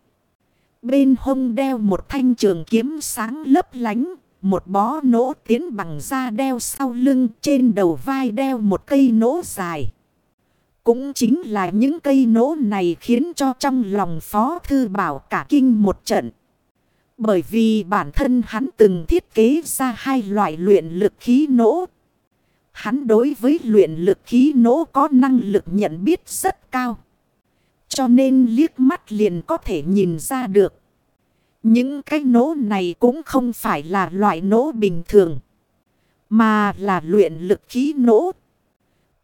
Bên hông đeo một thanh trường kiếm sáng lấp lánh, một bó nỗ tiến bằng da đeo sau lưng trên đầu vai đeo một cây nỗ dài. Cũng chính là những cây nỗ này khiến cho trong lòng Phó Thư Bảo cả kinh một trận. Bởi vì bản thân hắn từng thiết kế ra hai loại luyện lực khí nỗ. Hắn đối với luyện lực khí nỗ có năng lực nhận biết rất cao. Cho nên liếc mắt liền có thể nhìn ra được. Những cái nỗ này cũng không phải là loại nỗ bình thường. Mà là luyện lực khí nỗ.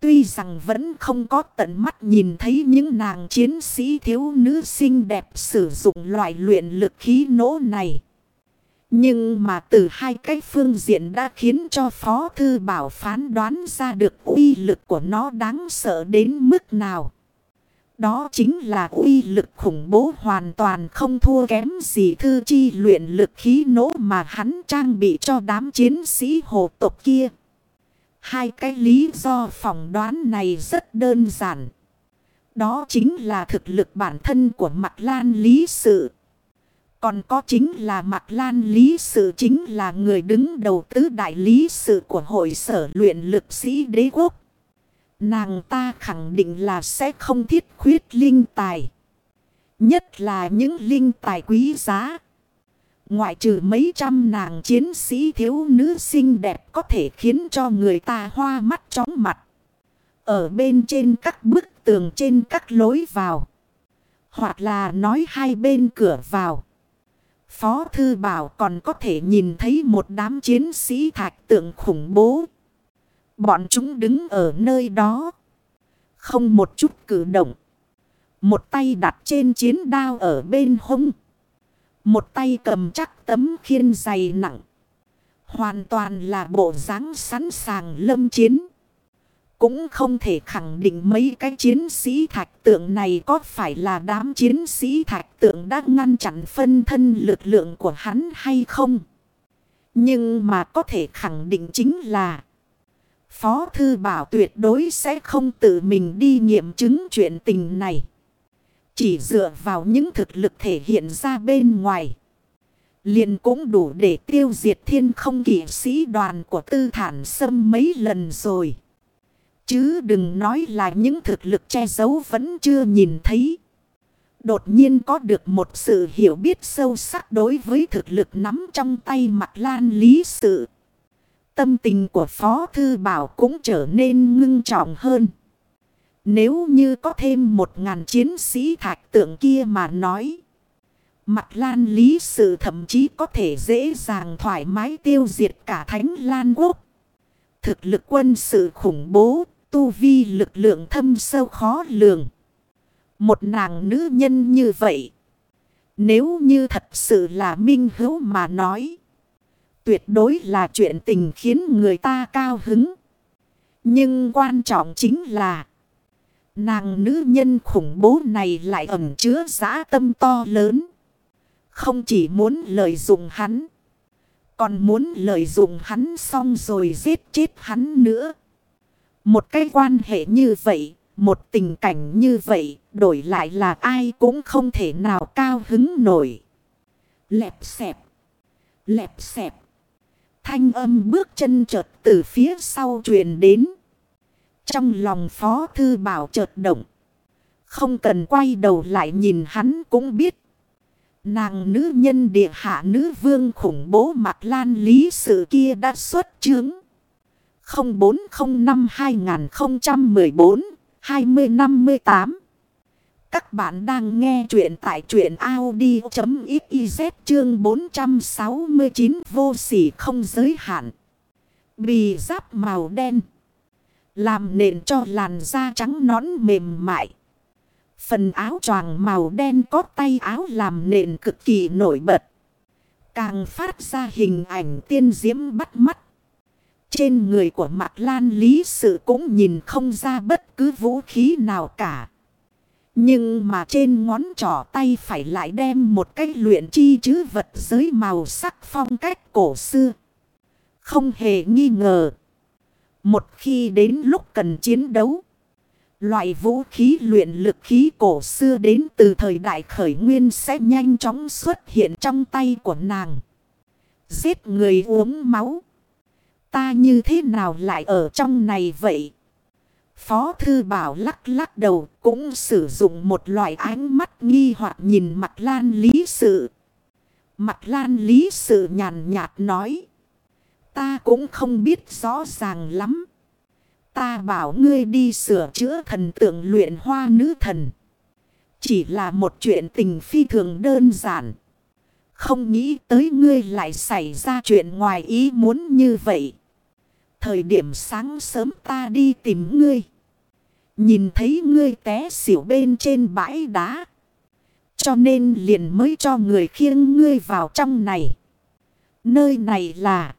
Tuy rằng vẫn không có tận mắt nhìn thấy những nàng chiến sĩ thiếu nữ xinh đẹp sử dụng loại luyện lực khí nỗ này. Nhưng mà từ hai cái phương diện đã khiến cho Phó Thư Bảo phán đoán ra được uy lực của nó đáng sợ đến mức nào. Đó chính là uy lực khủng bố hoàn toàn không thua kém gì thư chi luyện lực khí nỗ mà hắn trang bị cho đám chiến sĩ hồ tộc kia. Hai cái lý do phỏng đoán này rất đơn giản. Đó chính là thực lực bản thân của Mạc lan lý sự. Còn có chính là Mạc lan lý sự chính là người đứng đầu tứ đại lý sự của hội sở luyện lực sĩ đế quốc. Nàng ta khẳng định là sẽ không thiết khuyết linh tài. Nhất là những linh tài quý giá. Ngoại trừ mấy trăm nàng chiến sĩ thiếu nữ xinh đẹp có thể khiến cho người ta hoa mắt chóng mặt. Ở bên trên các bức tường trên các lối vào. Hoặc là nói hai bên cửa vào. Phó Thư Bảo còn có thể nhìn thấy một đám chiến sĩ thạch tượng khủng bố. Bọn chúng đứng ở nơi đó. Không một chút cử động. Một tay đặt trên chiến đao ở bên hông. Một tay cầm chắc tấm khiên dày nặng. Hoàn toàn là bộ dáng sẵn sàng lâm chiến. Cũng không thể khẳng định mấy cái chiến sĩ thạch tượng này có phải là đám chiến sĩ thạch tượng đã ngăn chặn phân thân lực lượng của hắn hay không. Nhưng mà có thể khẳng định chính là Phó Thư Bảo tuyệt đối sẽ không tự mình đi nghiệm chứng chuyện tình này. Chỉ dựa vào những thực lực thể hiện ra bên ngoài. liền cũng đủ để tiêu diệt thiên không kỷ sĩ đoàn của tư thản sâm mấy lần rồi. Chứ đừng nói là những thực lực che giấu vẫn chưa nhìn thấy. Đột nhiên có được một sự hiểu biết sâu sắc đối với thực lực nắm trong tay mặt lan lý sự. Tâm tình của Phó Thư Bảo cũng trở nên ngưng trọng hơn. Nếu như có thêm một ngàn chiến sĩ thạch tượng kia mà nói. Mặt lan lý sự thậm chí có thể dễ dàng thoải mái tiêu diệt cả thánh lan quốc. Thực lực quân sự khủng bố, tu vi lực lượng thâm sâu khó lường. Một nàng nữ nhân như vậy. Nếu như thật sự là minh hữu mà nói. Tuyệt đối là chuyện tình khiến người ta cao hứng. Nhưng quan trọng chính là. Nàng nữ nhân khủng bố này lại ẩn chứa giã tâm to lớn. Không chỉ muốn lợi dụng hắn. Còn muốn lợi dụng hắn xong rồi giết chết hắn nữa. Một cái quan hệ như vậy một tình cảnh như vậy, đổi lại là ai cũng không thể nào cao hứng nổi. Lẹp xẹp, lẹp xẹp. Thanh âm bước chân chợt từ phía sau truyền đến. Trong lòng phó thư bảo chợt động. Không cần quay đầu lại nhìn hắn cũng biết. Nàng nữ nhân địa hạ nữ vương khủng bố mặt lan lý sự kia đã xuất chướng. 0405 2014 2058 các bạn đang nghe chuyện tại chuyện Audi.xyz chương 469 vô sỉ không giới hạn. Bì giáp màu đen. Làm nền cho làn da trắng nón mềm mại. Phần áo choàng màu đen có tay áo làm nền cực kỳ nổi bật. Càng phát ra hình ảnh tiên diễm bắt mắt. Trên người của Mạc Lan Lý Sự cũng nhìn không ra bất cứ vũ khí nào cả. Nhưng mà trên ngón trỏ tay phải lại đem một cái luyện chi chứ vật giới màu sắc phong cách cổ xưa. Không hề nghi ngờ. Một khi đến lúc cần chiến đấu. Loại vũ khí luyện lực khí cổ xưa đến từ thời đại khởi nguyên sẽ nhanh chóng xuất hiện trong tay của nàng. Giết người uống máu. Ta như thế nào lại ở trong này vậy? Phó thư bảo lắc lắc đầu cũng sử dụng một loại ánh mắt nghi hoặc nhìn mặt lan lý sự. Mặt lan lý sự nhàn nhạt nói. Ta cũng không biết rõ ràng lắm. Ta bảo ngươi đi sửa chữa thần tượng luyện hoa nữ thần. Chỉ là một chuyện tình phi thường đơn giản. Không nghĩ tới ngươi lại xảy ra chuyện ngoài ý muốn như vậy. Thời điểm sáng sớm ta đi tìm ngươi. Nhìn thấy ngươi té xỉu bên trên bãi đá. Cho nên liền mới cho người khiêng ngươi vào trong này. Nơi này là...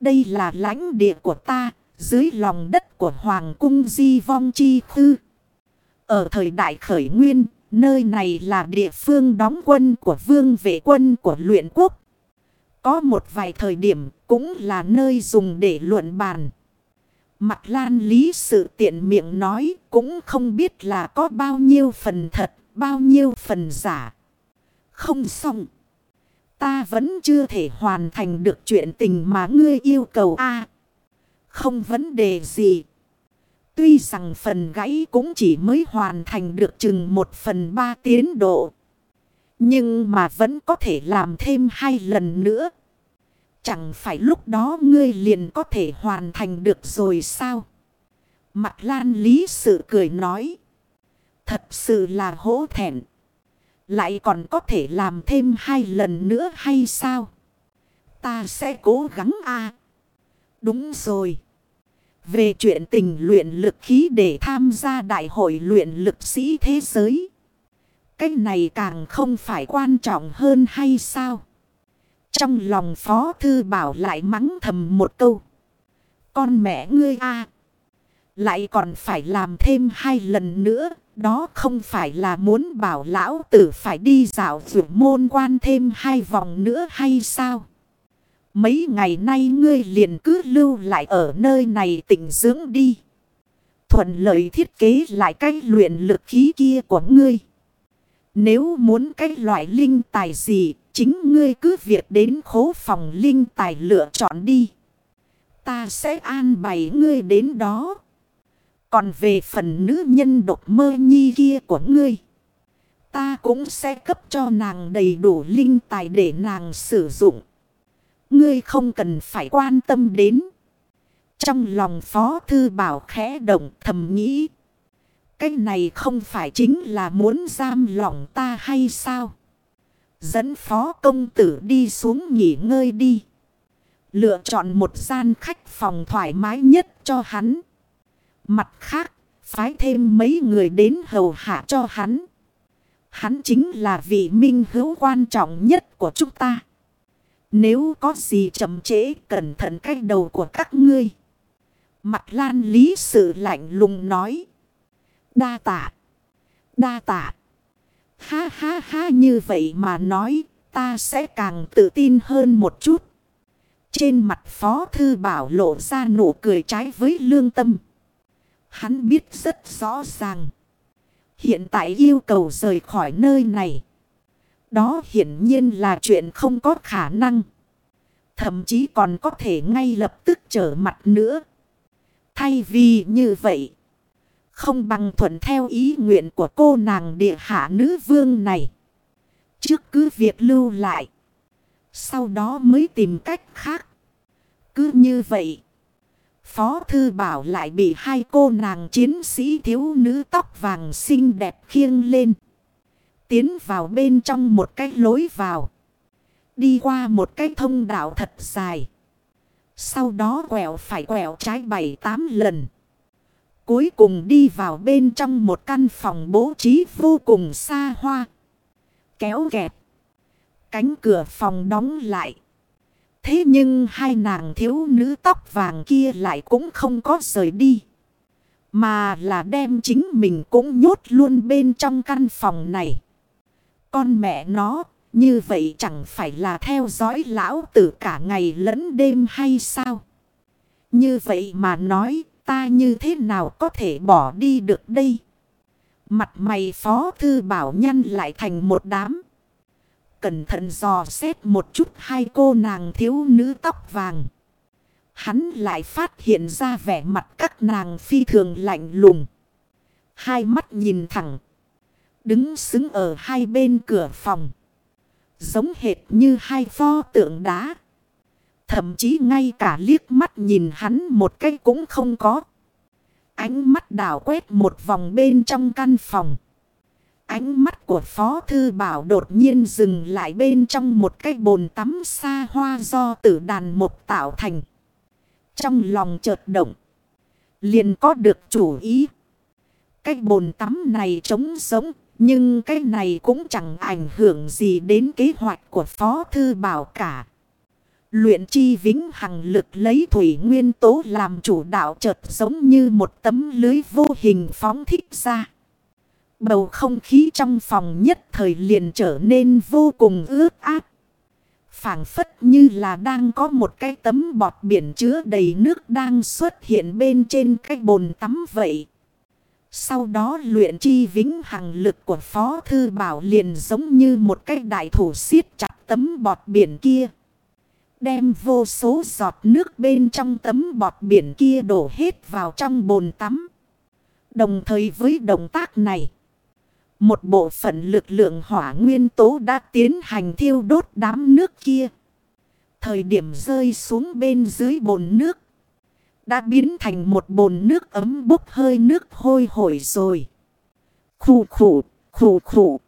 Đây là lãnh địa của ta, dưới lòng đất của Hoàng cung Di Vong Chi Khư. Ở thời đại khởi nguyên, nơi này là địa phương đóng quân của vương vệ quân của luyện quốc. Có một vài thời điểm cũng là nơi dùng để luận bàn. Mặt lan lý sự tiện miệng nói cũng không biết là có bao nhiêu phần thật, bao nhiêu phần giả. Không xong. Ta vẫn chưa thể hoàn thành được chuyện tình mà ngươi yêu cầu a Không vấn đề gì. Tuy rằng phần gãy cũng chỉ mới hoàn thành được chừng một phần ba tiến độ. Nhưng mà vẫn có thể làm thêm hai lần nữa. Chẳng phải lúc đó ngươi liền có thể hoàn thành được rồi sao? Mặt lan lý sự cười nói. Thật sự là hổ thẹn. Lại còn có thể làm thêm hai lần nữa hay sao? Ta sẽ cố gắng a Đúng rồi. Về chuyện tình luyện lực khí để tham gia đại hội luyện lực sĩ thế giới. Cái này càng không phải quan trọng hơn hay sao? Trong lòng phó thư bảo lại mắng thầm một câu. Con mẹ ngươi a, Lại còn phải làm thêm hai lần nữa. Đó không phải là muốn bảo lão tử phải đi dạo vượt môn quan thêm hai vòng nữa hay sao? Mấy ngày nay ngươi liền cứ lưu lại ở nơi này tỉnh dưỡng đi. Thuận lợi thiết kế lại cách luyện lực khí kia của ngươi. Nếu muốn cái loại linh tài gì, chính ngươi cứ việc đến khố phòng linh tài lựa chọn đi. Ta sẽ an bày ngươi đến đó. Còn về phần nữ nhân độc mơ nhi kia của ngươi. Ta cũng sẽ cấp cho nàng đầy đủ linh tài để nàng sử dụng. Ngươi không cần phải quan tâm đến. Trong lòng phó thư bảo khẽ động thầm nghĩ. Cái này không phải chính là muốn giam lòng ta hay sao? Dẫn phó công tử đi xuống nghỉ ngơi đi. Lựa chọn một gian khách phòng thoải mái nhất cho hắn. Mặt khác, phái thêm mấy người đến hầu hạ cho hắn. Hắn chính là vị minh hữu quan trọng nhất của chúng ta. Nếu có gì chậm trễ cẩn thận cái đầu của các ngươi. Mặt lan lý sự lạnh lùng nói. Đa tạ. Đa tạ. Ha ha ha, như vậy mà nói, ta sẽ càng tự tin hơn một chút. Trên mặt phó thư bảo lộ ra nụ cười trái với lương tâm. Hắn biết rất rõ ràng. Hiện tại yêu cầu rời khỏi nơi này. Đó hiển nhiên là chuyện không có khả năng. Thậm chí còn có thể ngay lập tức trở mặt nữa. Thay vì như vậy. Không bằng thuận theo ý nguyện của cô nàng địa hạ nữ vương này. Trước cứ việc lưu lại. Sau đó mới tìm cách khác. Cứ như vậy. Phó Thư Bảo lại bị hai cô nàng chiến sĩ thiếu nữ tóc vàng xinh đẹp khiêng lên. Tiến vào bên trong một cái lối vào. Đi qua một cái thông đạo thật dài. Sau đó quẹo phải quẹo trái bảy tám lần. Cuối cùng đi vào bên trong một căn phòng bố trí vô cùng xa hoa. Kéo kẹt. Cánh cửa phòng đóng lại. Thế nhưng hai nàng thiếu nữ tóc vàng kia lại cũng không có rời đi. Mà là đem chính mình cũng nhốt luôn bên trong căn phòng này. Con mẹ nó, như vậy chẳng phải là theo dõi lão tử cả ngày lẫn đêm hay sao? Như vậy mà nói, ta như thế nào có thể bỏ đi được đây? Mặt mày phó thư bảo nhân lại thành một đám cẩn thận dò xét một chút hai cô nàng thiếu nữ tóc vàng. Hắn lại phát hiện ra vẻ mặt các nàng phi thường lạnh lùng. Hai mắt nhìn thẳng. Đứng xứng ở hai bên cửa phòng. Giống hệt như hai pho tượng đá. Thậm chí ngay cả liếc mắt nhìn hắn một cái cũng không có. Ánh mắt đảo quét một vòng bên trong căn phòng. Ánh mắt của Phó Thư Bảo đột nhiên dừng lại bên trong một cái bồn tắm xa hoa do tử đàn một tạo thành. Trong lòng chợt động. Liền có được chủ ý. Cái bồn tắm này trống sống. Nhưng cái này cũng chẳng ảnh hưởng gì đến kế hoạch của Phó Thư Bảo cả. Luyện chi vĩnh hằng lực lấy thủy nguyên tố làm chủ đạo chợt giống như một tấm lưới vô hình phóng thích ra. Bầu không khí trong phòng nhất thời liền trở nên vô cùng ướt át. phảng phất như là đang có một cái tấm bọt biển chứa đầy nước đang xuất hiện bên trên cái bồn tắm vậy. Sau đó luyện chi vĩnh hằng lực của Phó Thư Bảo liền giống như một cái đại thủ siết chặt tấm bọt biển kia. Đem vô số giọt nước bên trong tấm bọt biển kia đổ hết vào trong bồn tắm. Đồng thời với động tác này. Một bộ phận lực lượng hỏa nguyên tố đã tiến hành thiêu đốt đám nước kia. Thời điểm rơi xuống bên dưới bồn nước. Đã biến thành một bồn nước ấm bốc hơi nước hôi hổi rồi. Khủ khủ, khủ khủ.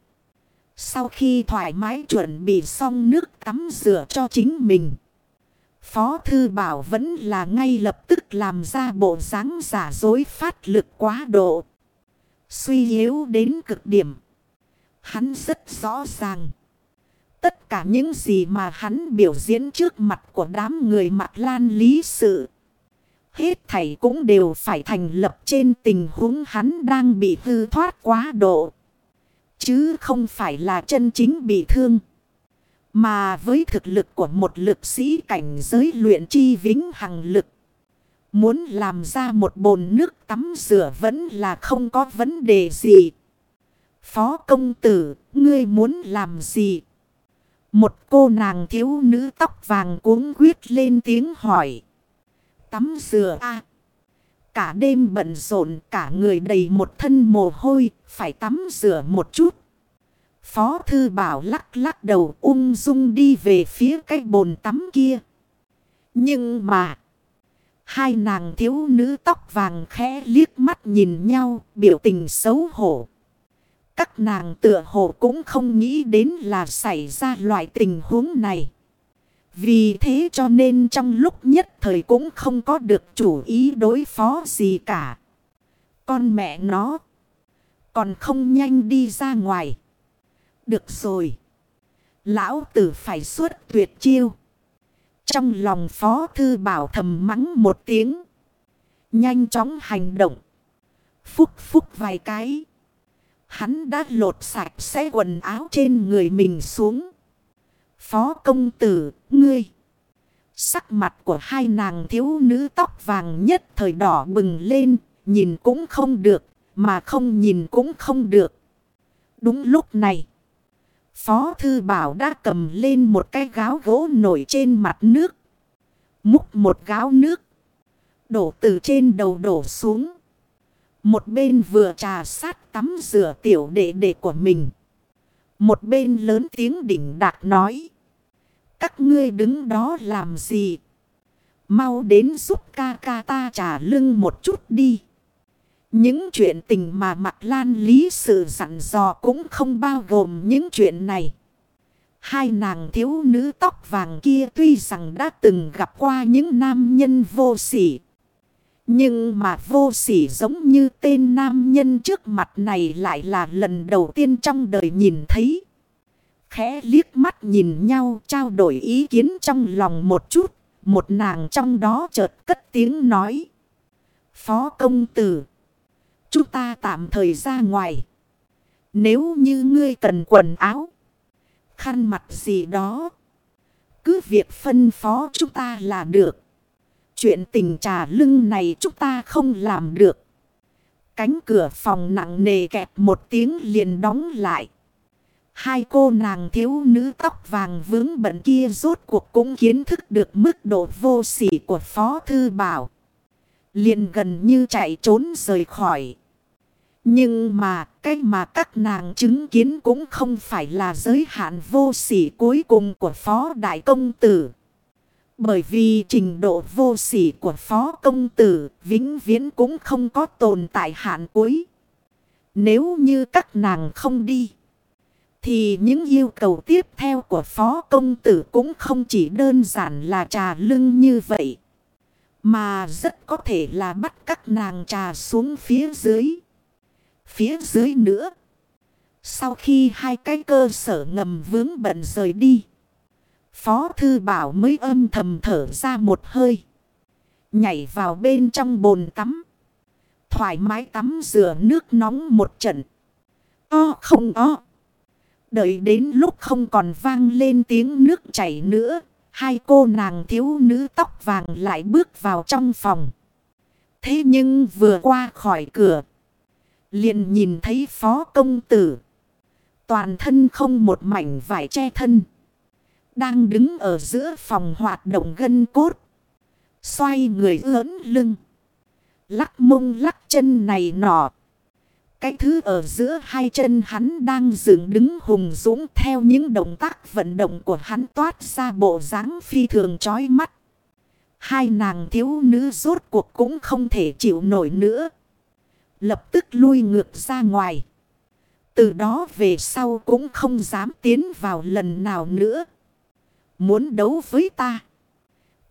Sau khi thoải mái chuẩn bị xong nước tắm rửa cho chính mình. Phó Thư Bảo vẫn là ngay lập tức làm ra bộ dáng giả dối phát lực quá độ. Suy yếu đến cực điểm. Hắn rất rõ ràng. Tất cả những gì mà hắn biểu diễn trước mặt của đám người mặt lan lý sự. Hết thảy cũng đều phải thành lập trên tình huống hắn đang bị hư thoát quá độ. Chứ không phải là chân chính bị thương. Mà với thực lực của một lực sĩ cảnh giới luyện chi vĩnh hằng lực. Muốn làm ra một bồn nước tắm rửa vẫn là không có vấn đề gì. Phó công tử, ngươi muốn làm gì? Một cô nàng thiếu nữ tóc vàng cuống quyết lên tiếng hỏi. Tắm rửa a Cả đêm bận rộn cả người đầy một thân mồ hôi, phải tắm rửa một chút. Phó thư bảo lắc lắc đầu ung dung đi về phía cái bồn tắm kia. Nhưng mà... Hai nàng thiếu nữ tóc vàng khẽ liếc mắt nhìn nhau, biểu tình xấu hổ. Các nàng tựa hồ cũng không nghĩ đến là xảy ra loại tình huống này. Vì thế cho nên trong lúc nhất thời cũng không có được chủ ý đối phó gì cả. Con mẹ nó còn không nhanh đi ra ngoài. Được rồi. Lão tử phải xuất tuyệt chiêu. Trong lòng phó thư bảo thầm mắng một tiếng. Nhanh chóng hành động. Phúc phúc vài cái. Hắn đã lột sạch xe quần áo trên người mình xuống. Phó công tử, ngươi. Sắc mặt của hai nàng thiếu nữ tóc vàng nhất thời đỏ bừng lên. Nhìn cũng không được, mà không nhìn cũng không được. Đúng lúc này. Phó Thư Bảo đã cầm lên một cái gáo gỗ nổi trên mặt nước. Múc một gáo nước. Đổ từ trên đầu đổ xuống. Một bên vừa trà sát tắm rửa tiểu đệ đệ của mình. Một bên lớn tiếng đỉnh đạt nói. Các ngươi đứng đó làm gì? Mau đến giúp ca ca ta trả lưng một chút đi. Những chuyện tình mà Mạc Lan lý sự dặn dò cũng không bao gồm những chuyện này. Hai nàng thiếu nữ tóc vàng kia tuy rằng đã từng gặp qua những nam nhân vô sỉ. Nhưng mà vô sỉ giống như tên nam nhân trước mặt này lại là lần đầu tiên trong đời nhìn thấy. Khẽ liếc mắt nhìn nhau, trao đổi ý kiến trong lòng một chút. Một nàng trong đó chợt cất tiếng nói. Phó công tử. Chúng ta tạm thời ra ngoài. Nếu như ngươi cần quần áo. Khăn mặt gì đó. Cứ việc phân phó chúng ta là được. Chuyện tình trà lưng này chúng ta không làm được. Cánh cửa phòng nặng nề kẹp một tiếng liền đóng lại. Hai cô nàng thiếu nữ tóc vàng vướng bận kia rốt cuộc cũng kiến thức được mức độ vô sỉ của Phó Thư Bảo. Liền gần như chạy trốn rời khỏi. Nhưng mà, cái mà các nàng chứng kiến cũng không phải là giới hạn vô sỉ cuối cùng của Phó Đại Công Tử. Bởi vì trình độ vô sỉ của Phó Công Tử vĩnh viễn cũng không có tồn tại hạn cuối. Nếu như các nàng không đi. Thì những yêu cầu tiếp theo của Phó Công Tử cũng không chỉ đơn giản là trà lưng như vậy. Mà rất có thể là bắt các nàng trà xuống phía dưới. Phía dưới nữa. Sau khi hai cái cơ sở ngầm vướng bận rời đi. Phó Thư Bảo mới âm thầm thở ra một hơi. Nhảy vào bên trong bồn tắm. Thoải mái tắm rửa nước nóng một trận. O không o. Đợi đến lúc không còn vang lên tiếng nước chảy nữa. Hai cô nàng thiếu nữ tóc vàng lại bước vào trong phòng. Thế nhưng vừa qua khỏi cửa. Liền nhìn thấy phó công tử. Toàn thân không một mảnh vải che thân. Đang đứng ở giữa phòng hoạt động gân cốt. Xoay người ớn lưng. Lắc mông lắc chân này nọ. Cái thứ ở giữa hai chân hắn đang dựng đứng hùng dũng theo những động tác vận động của hắn toát ra bộ dáng phi thường chói mắt. Hai nàng thiếu nữ rốt cuộc cũng không thể chịu nổi nữa. Lập tức lui ngược ra ngoài. Từ đó về sau cũng không dám tiến vào lần nào nữa. Muốn đấu với ta.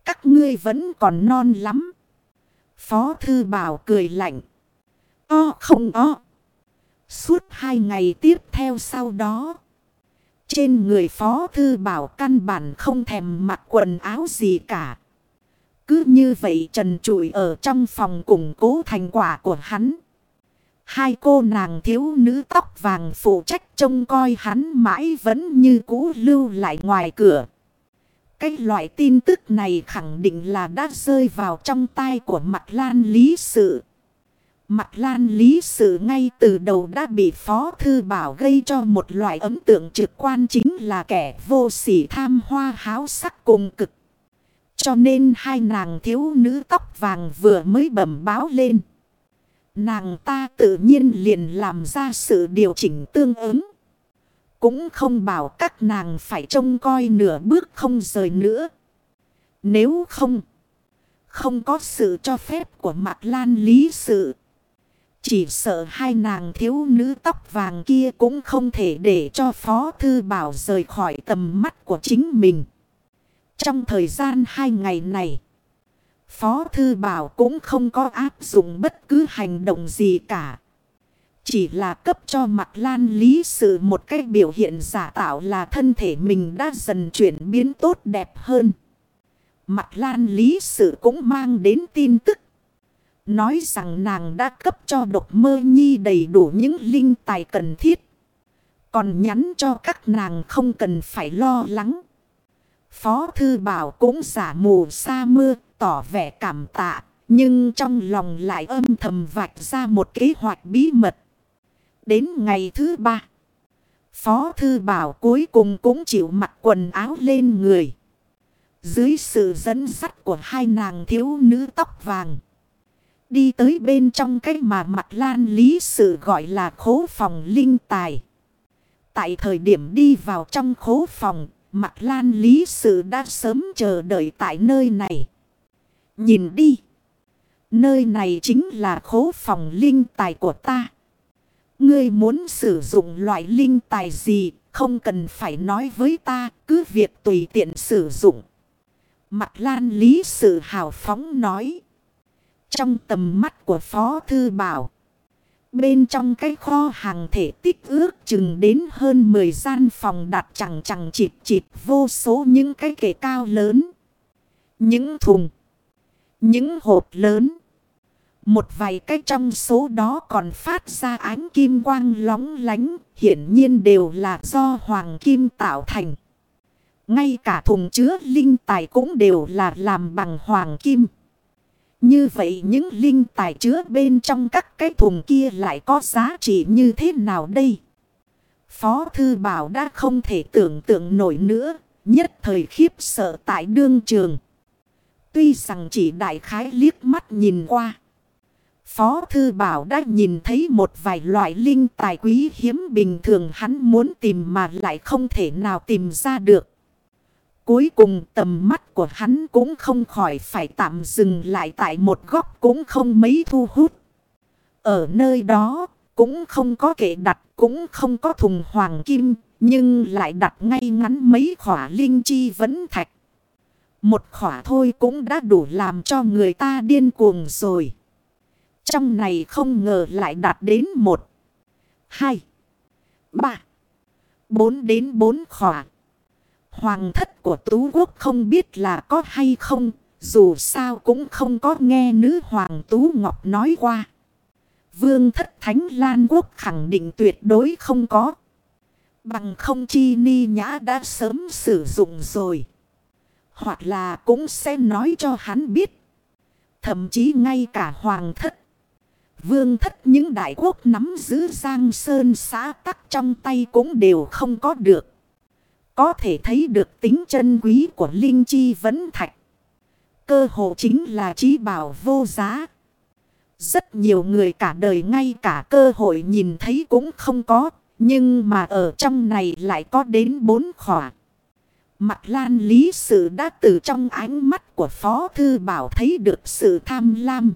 Các ngươi vẫn còn non lắm. Phó thư bảo cười lạnh. O không o. Suốt hai ngày tiếp theo sau đó. Trên người phó thư bảo căn bản không thèm mặc quần áo gì cả. Cứ như vậy trần trụi ở trong phòng củng cố thành quả của hắn. Hai cô nàng thiếu nữ tóc vàng phụ trách trông coi hắn mãi vẫn như cũ lưu lại ngoài cửa. Cái loại tin tức này khẳng định là đã rơi vào trong tay của mặt lan lý sự. Mặt lan lý sự ngay từ đầu đã bị Phó Thư Bảo gây cho một loại ấn tượng trực quan chính là kẻ vô sỉ tham hoa háo sắc cùng cực. Cho nên hai nàng thiếu nữ tóc vàng vừa mới bẩm báo lên. Nàng ta tự nhiên liền làm ra sự điều chỉnh tương ứng. Cũng không bảo các nàng phải trông coi nửa bước không rời nữa. Nếu không, không có sự cho phép của Mạc lan lý sự. Chỉ sợ hai nàng thiếu nữ tóc vàng kia cũng không thể để cho Phó Thư Bảo rời khỏi tầm mắt của chính mình. Trong thời gian hai ngày này, Phó Thư Bảo cũng không có áp dụng bất cứ hành động gì cả. Chỉ là cấp cho mặt lan lý sự một cách biểu hiện giả tạo là thân thể mình đã dần chuyển biến tốt đẹp hơn. Mặt lan lý sự cũng mang đến tin tức. Nói rằng nàng đã cấp cho độc mơ nhi đầy đủ những linh tài cần thiết. Còn nhắn cho các nàng không cần phải lo lắng. Phó Thư Bảo cũng giả mù sa mưa, tỏ vẻ cảm tạ. Nhưng trong lòng lại âm thầm vạch ra một kế hoạch bí mật. Đến ngày thứ ba, Phó Thư Bảo cuối cùng cũng chịu mặc quần áo lên người. Dưới sự dẫn dắt của hai nàng thiếu nữ tóc vàng. Đi tới bên trong cái mà mặt lan lý sự gọi là khố phòng linh tài. Tại thời điểm đi vào trong khố phòng, mặt lan lý sự đã sớm chờ đợi tại nơi này. Nhìn đi. Nơi này chính là khố phòng linh tài của ta. Ngươi muốn sử dụng loại linh tài gì, không cần phải nói với ta, cứ việc tùy tiện sử dụng. Mặt lan lý sự hào phóng nói. Trong tầm mắt của Phó Thư Bảo. Bên trong cái kho hàng thể tích ước chừng đến hơn 10 gian phòng đặt chẳng chẳng chịt chịt vô số những cái kệ cao lớn. Những thùng. Những hộp lớn. Một vài cái trong số đó còn phát ra ánh kim quang lóng lánh. Hiển nhiên đều là do hoàng kim tạo thành. Ngay cả thùng chứa linh tài cũng đều là làm bằng hoàng kim. Như vậy những linh tài chứa bên trong các cái thùng kia lại có giá trị như thế nào đây? Phó Thư Bảo đã không thể tưởng tượng nổi nữa, nhất thời khiếp sợ tại đương trường. Tuy rằng chỉ đại khái liếc mắt nhìn qua. Phó Thư Bảo đã nhìn thấy một vài loại linh tài quý hiếm bình thường hắn muốn tìm mà lại không thể nào tìm ra được. Cuối cùng tầm mắt của hắn cũng không khỏi phải tạm dừng lại tại một góc cũng không mấy thu hút. Ở nơi đó cũng không có kệ đặt, cũng không có thùng hoàng kim, nhưng lại đặt ngay ngắn mấy khỏa linh chi vấn thạch. Một khỏa thôi cũng đã đủ làm cho người ta điên cuồng rồi. Trong này không ngờ lại đạt đến một, hai, ba, bốn đến bốn khỏa. Hoàng thất của Tú Quốc không biết là có hay không, dù sao cũng không có nghe nữ Hoàng Tú Ngọc nói qua. Vương thất Thánh Lan Quốc khẳng định tuyệt đối không có. Bằng không chi ni nhã đã sớm sử dụng rồi. Hoặc là cũng sẽ nói cho hắn biết. Thậm chí ngay cả Hoàng thất. Vương thất những đại quốc nắm giữ Giang Sơn xã tắc trong tay cũng đều không có được. Có thể thấy được tính chân quý của Linh Chi Vấn Thạch. Cơ hồ chính là trí bảo vô giá. Rất nhiều người cả đời ngay cả cơ hội nhìn thấy cũng không có. Nhưng mà ở trong này lại có đến bốn khỏa. Mặt lan lý sự đã từ trong ánh mắt của Phó Thư Bảo thấy được sự tham lam.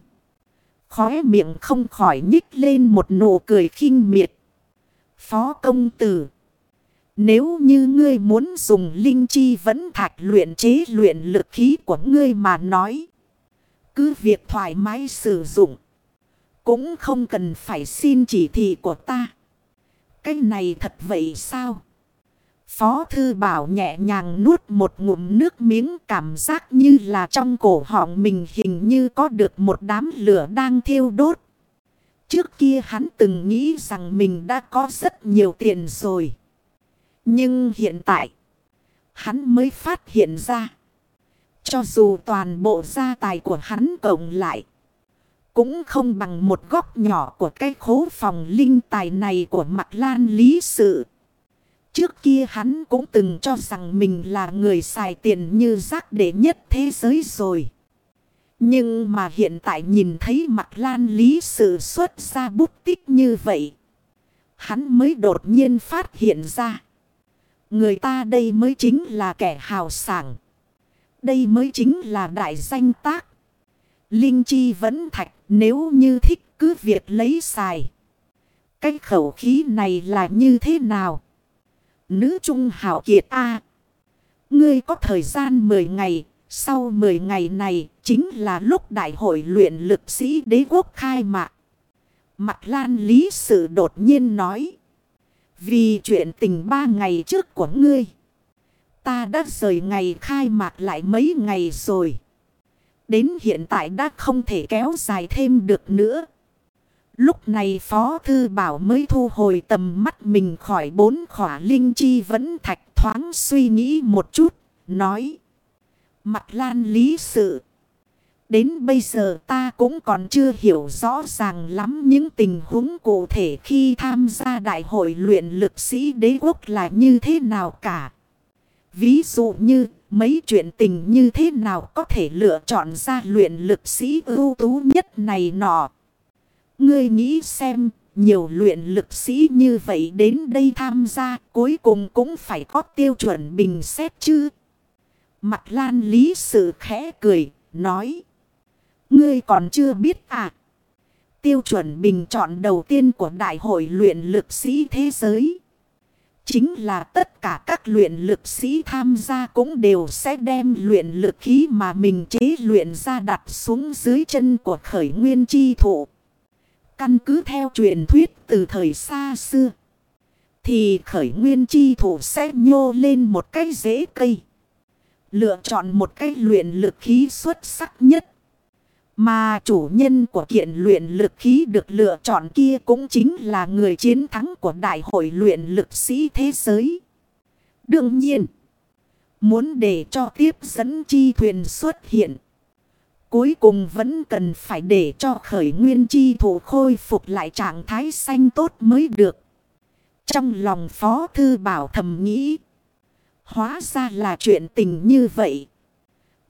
Khóe miệng không khỏi nhích lên một nụ cười khinh miệt. Phó công tử. Nếu như ngươi muốn dùng linh chi vẫn thạch luyện chế luyện lực khí của ngươi mà nói. Cứ việc thoải mái sử dụng. Cũng không cần phải xin chỉ thị của ta. Cái này thật vậy sao? Phó thư bảo nhẹ nhàng nuốt một ngụm nước miếng cảm giác như là trong cổ họng mình hình như có được một đám lửa đang thiêu đốt. Trước kia hắn từng nghĩ rằng mình đã có rất nhiều tiền rồi. Nhưng hiện tại, hắn mới phát hiện ra. Cho dù toàn bộ gia tài của hắn cộng lại, Cũng không bằng một góc nhỏ của cái khố phòng linh tài này của mặt lan lý sự. Trước kia hắn cũng từng cho rằng mình là người xài tiền như rác để nhất thế giới rồi. Nhưng mà hiện tại nhìn thấy mặt lan lý sự xuất ra bút tích như vậy. Hắn mới đột nhiên phát hiện ra. Người ta đây mới chính là kẻ hào sảng. Đây mới chính là đại danh tác. Linh chi vẫn thạch, nếu như thích cứ việc lấy xài. Cái khẩu khí này là như thế nào? Nữ trung hảo kiệt A. ngươi có thời gian 10 ngày. Sau 10 ngày này, chính là lúc đại hội luyện lực sĩ đế quốc khai mạc. Mặt lan lý sự đột nhiên nói. Vì chuyện tình ba ngày trước của ngươi. Ta đã rời ngày khai mạc lại mấy ngày rồi. Đến hiện tại đã không thể kéo dài thêm được nữa. Lúc này Phó Thư Bảo mới thu hồi tầm mắt mình khỏi bốn khỏa linh chi vẫn thạch thoáng suy nghĩ một chút, nói. Mặt lan lý sự. Đến bây giờ ta cũng còn chưa hiểu rõ ràng lắm những tình huống cụ thể khi tham gia đại hội luyện lực sĩ đế quốc là như thế nào cả. Ví dụ như mấy chuyện tình như thế nào có thể lựa chọn ra luyện lực sĩ ưu tú nhất này nọ. Ngươi nghĩ xem, nhiều luyện lực sĩ như vậy đến đây tham gia cuối cùng cũng phải có tiêu chuẩn bình xét chứ. Mặt lan lý sự khẽ cười, nói. Ngươi còn chưa biết à. Tiêu chuẩn bình chọn đầu tiên của Đại hội luyện lực sĩ thế giới. Chính là tất cả các luyện lực sĩ tham gia cũng đều sẽ đem luyện lực khí mà mình chế luyện ra đặt xuống dưới chân của khởi nguyên chi thụ. Căn cứ theo truyền thuyết từ thời xa xưa. Thì khởi nguyên chi thủ sẽ nhô lên một cái rễ cây. Lựa chọn một cái luyện lực khí xuất sắc nhất. Mà chủ nhân của kiện luyện lực khí được lựa chọn kia cũng chính là người chiến thắng của Đại hội luyện lực sĩ thế giới. Đương nhiên, muốn để cho tiếp dẫn chi thuyền xuất hiện. Cuối cùng vẫn cần phải để cho khởi nguyên chi thủ khôi phục lại trạng thái xanh tốt mới được. Trong lòng Phó Thư Bảo thầm nghĩ. Hóa ra là chuyện tình như vậy.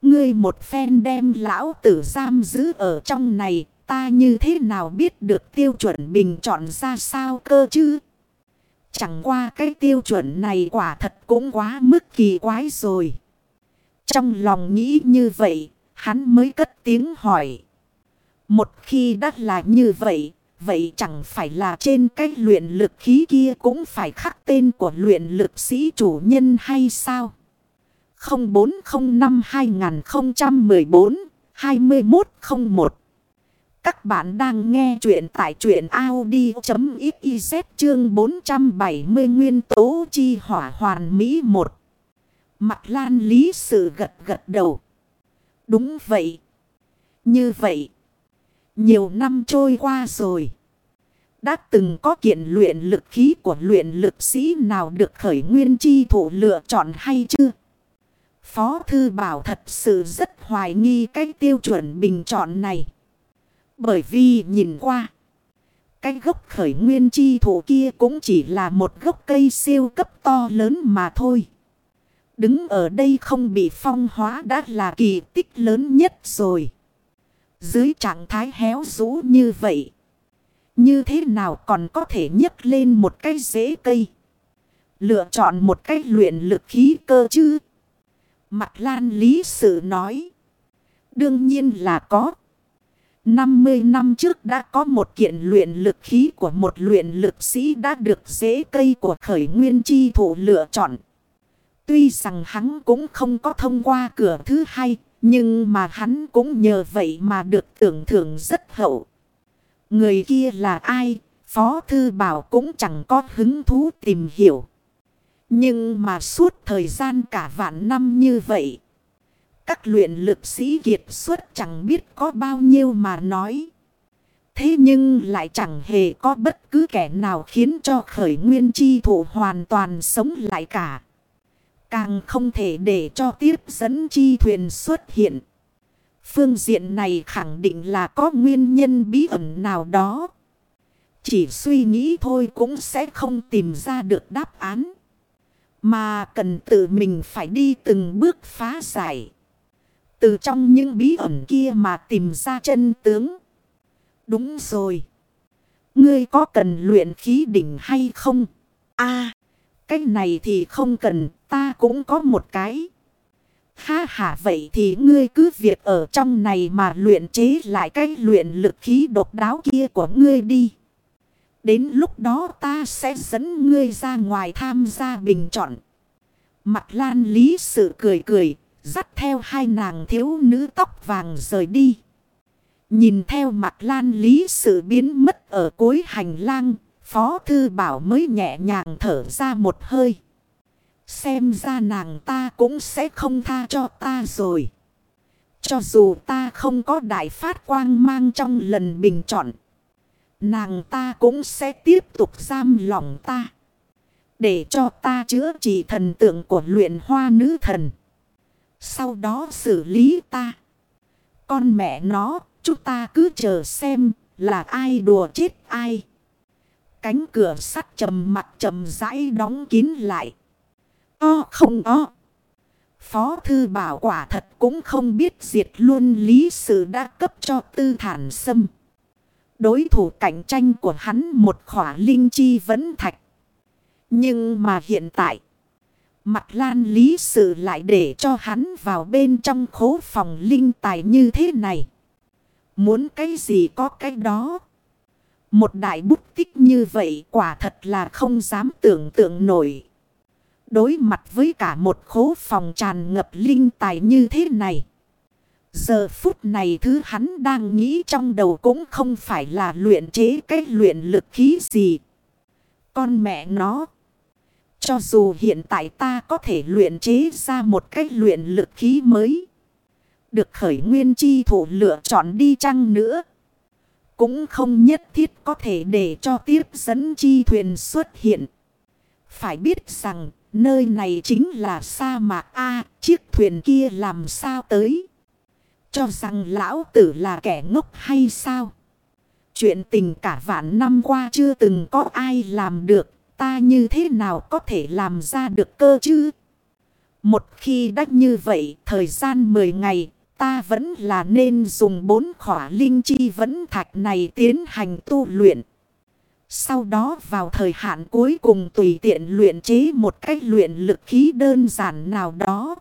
Ngươi một phen đem lão tử giam giữ ở trong này. Ta như thế nào biết được tiêu chuẩn bình chọn ra sao cơ chứ? Chẳng qua cái tiêu chuẩn này quả thật cũng quá mức kỳ quái rồi. Trong lòng nghĩ như vậy, hắn mới cất tiếng hỏi. Một khi đã là như vậy, vậy chẳng phải là trên cái luyện lực khí kia cũng phải khắc tên của luyện lực sĩ chủ nhân hay sao? 0405-2014-2101 Các bạn đang nghe chuyện tại chuyện Audi.xyz chương 470 nguyên tố chi hỏa hoàn mỹ 1 Mặt lan lý sự gật gật đầu. Đúng vậy. Như vậy. Nhiều năm trôi qua rồi. Đã từng có kiện luyện lực khí của luyện lực sĩ nào được khởi nguyên chi thủ lựa chọn hay chưa? Phó Thư Bảo thật sự rất hoài nghi cái tiêu chuẩn bình chọn này. Bởi vì nhìn qua. Cái gốc khởi nguyên chi thủ kia cũng chỉ là một gốc cây siêu cấp to lớn mà thôi. Đứng ở đây không bị phong hóa đã là kỳ tích lớn nhất rồi. Dưới trạng thái héo rũ như vậy. Như thế nào còn có thể nhấc lên một cái rễ cây. Lựa chọn một cái luyện lực khí cơ chứ. Mặt lan lý sự nói. Đương nhiên là có. 50 năm trước đã có một kiện luyện lực khí của một luyện lực sĩ đã được dễ cây của khởi nguyên chi thủ lựa chọn. Tuy rằng hắn cũng không có thông qua cửa thứ hai, nhưng mà hắn cũng nhờ vậy mà được tưởng thưởng rất hậu. Người kia là ai, Phó Thư Bảo cũng chẳng có hứng thú tìm hiểu. Nhưng mà suốt thời gian cả vạn năm như vậy, các luyện lực sĩ kiệt xuất chẳng biết có bao nhiêu mà nói. Thế nhưng lại chẳng hề có bất cứ kẻ nào khiến cho khởi nguyên chi thủ hoàn toàn sống lại cả. Càng không thể để cho tiếp dẫn chi thuyền xuất hiện. Phương diện này khẳng định là có nguyên nhân bí ẩn nào đó. Chỉ suy nghĩ thôi cũng sẽ không tìm ra được đáp án. Mà cần tự mình phải đi từng bước phá giải. Từ trong những bí ẩn kia mà tìm ra chân tướng. Đúng rồi. Ngươi có cần luyện khí đỉnh hay không? a cái này thì không cần, ta cũng có một cái. Ha ha vậy thì ngươi cứ việc ở trong này mà luyện chế lại cái luyện lực khí độc đáo kia của ngươi đi. Đến lúc đó ta sẽ dẫn ngươi ra ngoài tham gia bình chọn. Mặt lan lý sự cười cười, dắt theo hai nàng thiếu nữ tóc vàng rời đi. Nhìn theo mặt lan lý sự biến mất ở cuối hành lang, Phó Thư Bảo mới nhẹ nhàng thở ra một hơi. Xem ra nàng ta cũng sẽ không tha cho ta rồi. Cho dù ta không có đại phát quang mang trong lần bình chọn. Nàng ta cũng sẽ tiếp tục giam lòng ta. Để cho ta chữa trị thần tượng của luyện hoa nữ thần. Sau đó xử lý ta. Con mẹ nó, chúng ta cứ chờ xem là ai đùa chết ai. Cánh cửa sắt trầm mặt trầm rãi đóng kín lại. O không o. Phó thư bảo quả thật cũng không biết diệt luôn lý sự đã cấp cho tư thản sâm. Đối thủ cạnh tranh của hắn một khỏa linh chi vẫn thạch. Nhưng mà hiện tại. Mặt lan lý sự lại để cho hắn vào bên trong khố phòng linh tài như thế này. Muốn cái gì có cái đó. Một đại bút tích như vậy quả thật là không dám tưởng tượng nổi. Đối mặt với cả một khố phòng tràn ngập linh tài như thế này. Giờ phút này thứ hắn đang nghĩ trong đầu cũng không phải là luyện chế cái luyện lực khí gì. Con mẹ nó. Cho dù hiện tại ta có thể luyện chế ra một cái luyện lực khí mới. Được khởi nguyên chi thủ lựa chọn đi chăng nữa. Cũng không nhất thiết có thể để cho tiếp dẫn chi thuyền xuất hiện. Phải biết rằng nơi này chính là sa mạc A, chiếc thuyền kia làm sao tới. Cho rằng lão tử là kẻ ngốc hay sao? Chuyện tình cả vạn năm qua chưa từng có ai làm được. Ta như thế nào có thể làm ra được cơ chứ? Một khi đã như vậy, thời gian 10 ngày, ta vẫn là nên dùng bốn khỏa linh chi vẫn thạch này tiến hành tu luyện. Sau đó vào thời hạn cuối cùng tùy tiện luyện chế một cách luyện lực khí đơn giản nào đó.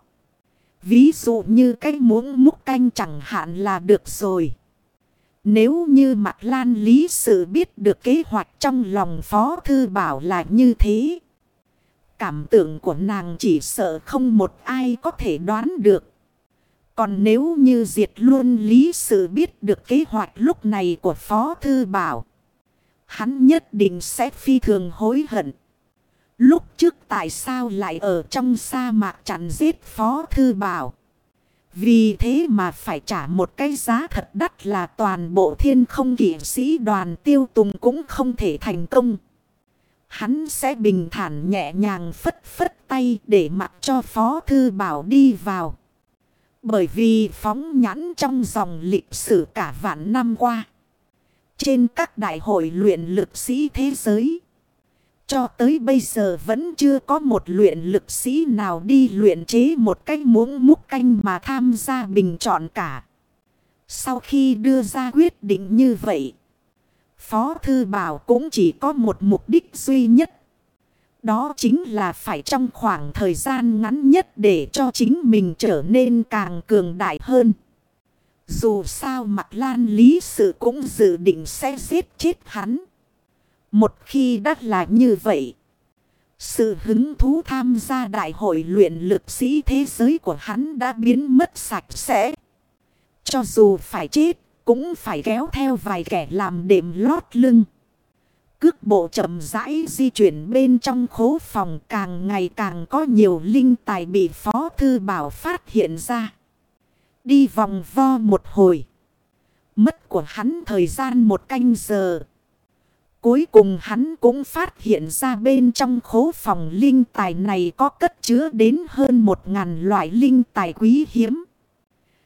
Ví dụ như cái muỗng múc canh chẳng hạn là được rồi. Nếu như Mạc Lan Lý Sự biết được kế hoạch trong lòng Phó Thư Bảo là như thế. Cảm tưởng của nàng chỉ sợ không một ai có thể đoán được. Còn nếu như diệt luôn Lý Sự biết được kế hoạch lúc này của Phó Thư Bảo. Hắn nhất định sẽ phi thường hối hận. Lúc trước tại sao lại ở trong sa mạc chặn giết Phó Thư Bảo. Vì thế mà phải trả một cái giá thật đắt là toàn bộ thiên không kỷ sĩ đoàn tiêu tùng cũng không thể thành công. Hắn sẽ bình thản nhẹ nhàng phất phất tay để mặc cho Phó Thư Bảo đi vào. Bởi vì phóng nhãn trong dòng lịch sử cả vạn năm qua. Trên các đại hội luyện lực sĩ thế giới. Cho tới bây giờ vẫn chưa có một luyện lực sĩ nào đi luyện chế một cách muỗng múc canh mà tham gia bình chọn cả. Sau khi đưa ra quyết định như vậy, Phó Thư Bảo cũng chỉ có một mục đích duy nhất. Đó chính là phải trong khoảng thời gian ngắn nhất để cho chính mình trở nên càng cường đại hơn. Dù sao mặt lan lý sự cũng dự định sẽ giết chết hắn. Một khi đã là như vậy. Sự hứng thú tham gia đại hội luyện lực sĩ thế giới của hắn đã biến mất sạch sẽ. Cho dù phải chết, cũng phải kéo theo vài kẻ làm đệm lót lưng. Cước bộ chậm rãi di chuyển bên trong khố phòng càng ngày càng có nhiều linh tài bị Phó Thư Bảo phát hiện ra. Đi vòng vo một hồi. Mất của hắn thời gian một canh giờ. Cuối cùng hắn cũng phát hiện ra bên trong khố phòng linh tài này có cất chứa đến hơn một ngàn loại linh tài quý hiếm.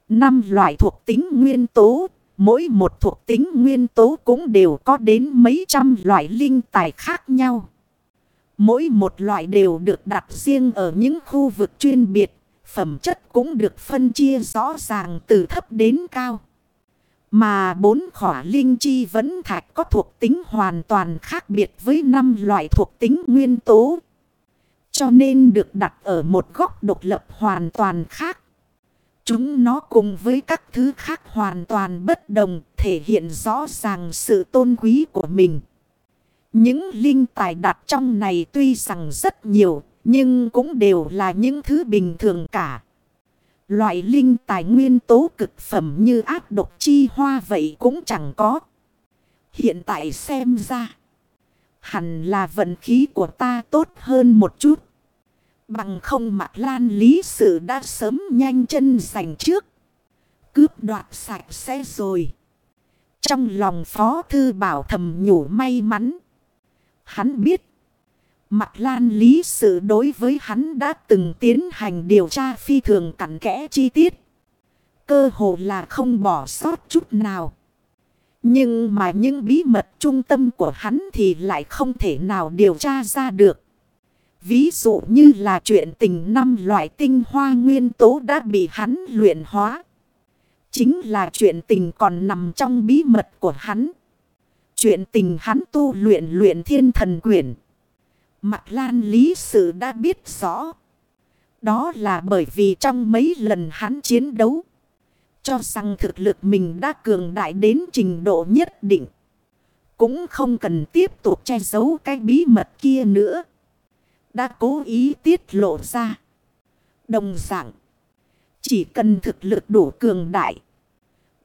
Năm loại thuộc tính nguyên tố, mỗi một thuộc tính nguyên tố cũng đều có đến mấy trăm loại linh tài khác nhau. Mỗi một loại đều được đặt riêng ở những khu vực chuyên biệt, phẩm chất cũng được phân chia rõ ràng từ thấp đến cao. Mà bốn khỏa linh chi vẫn thạch có thuộc tính hoàn toàn khác biệt với năm loại thuộc tính nguyên tố. Cho nên được đặt ở một góc độc lập hoàn toàn khác. Chúng nó cùng với các thứ khác hoàn toàn bất đồng, thể hiện rõ ràng sự tôn quý của mình. Những linh tài đặt trong này tuy rằng rất nhiều, nhưng cũng đều là những thứ bình thường cả. Loại linh tài nguyên tố cực phẩm như áp độc chi hoa vậy cũng chẳng có. Hiện tại xem ra. Hẳn là vận khí của ta tốt hơn một chút. Bằng không mặt lan lý sự đã sớm nhanh chân giành trước. Cướp đoạt sạch sẽ rồi. Trong lòng phó thư bảo thầm nhủ may mắn. Hắn biết. Mặt lan lý sự đối với hắn đã từng tiến hành điều tra phi thường cặn kẽ chi tiết. Cơ hồ là không bỏ sót chút nào. Nhưng mà những bí mật trung tâm của hắn thì lại không thể nào điều tra ra được. Ví dụ như là chuyện tình năm loại tinh hoa nguyên tố đã bị hắn luyện hóa. Chính là chuyện tình còn nằm trong bí mật của hắn. Chuyện tình hắn tu luyện luyện thiên thần quyển. Mặt lan lý sự đã biết rõ. Đó là bởi vì trong mấy lần hắn chiến đấu. Cho rằng thực lực mình đã cường đại đến trình độ nhất định. Cũng không cần tiếp tục che giấu cái bí mật kia nữa. Đã cố ý tiết lộ ra. Đồng dạng. Chỉ cần thực lực đủ cường đại.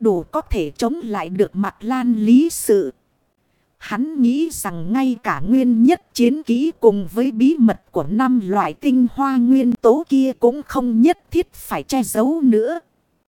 Đủ có thể chống lại được mặt lan lý sự. Hắn nghĩ rằng ngay cả nguyên nhất chiến kỹ cùng với bí mật của năm loại tinh hoa nguyên tố kia cũng không nhất thiết phải che giấu nữa.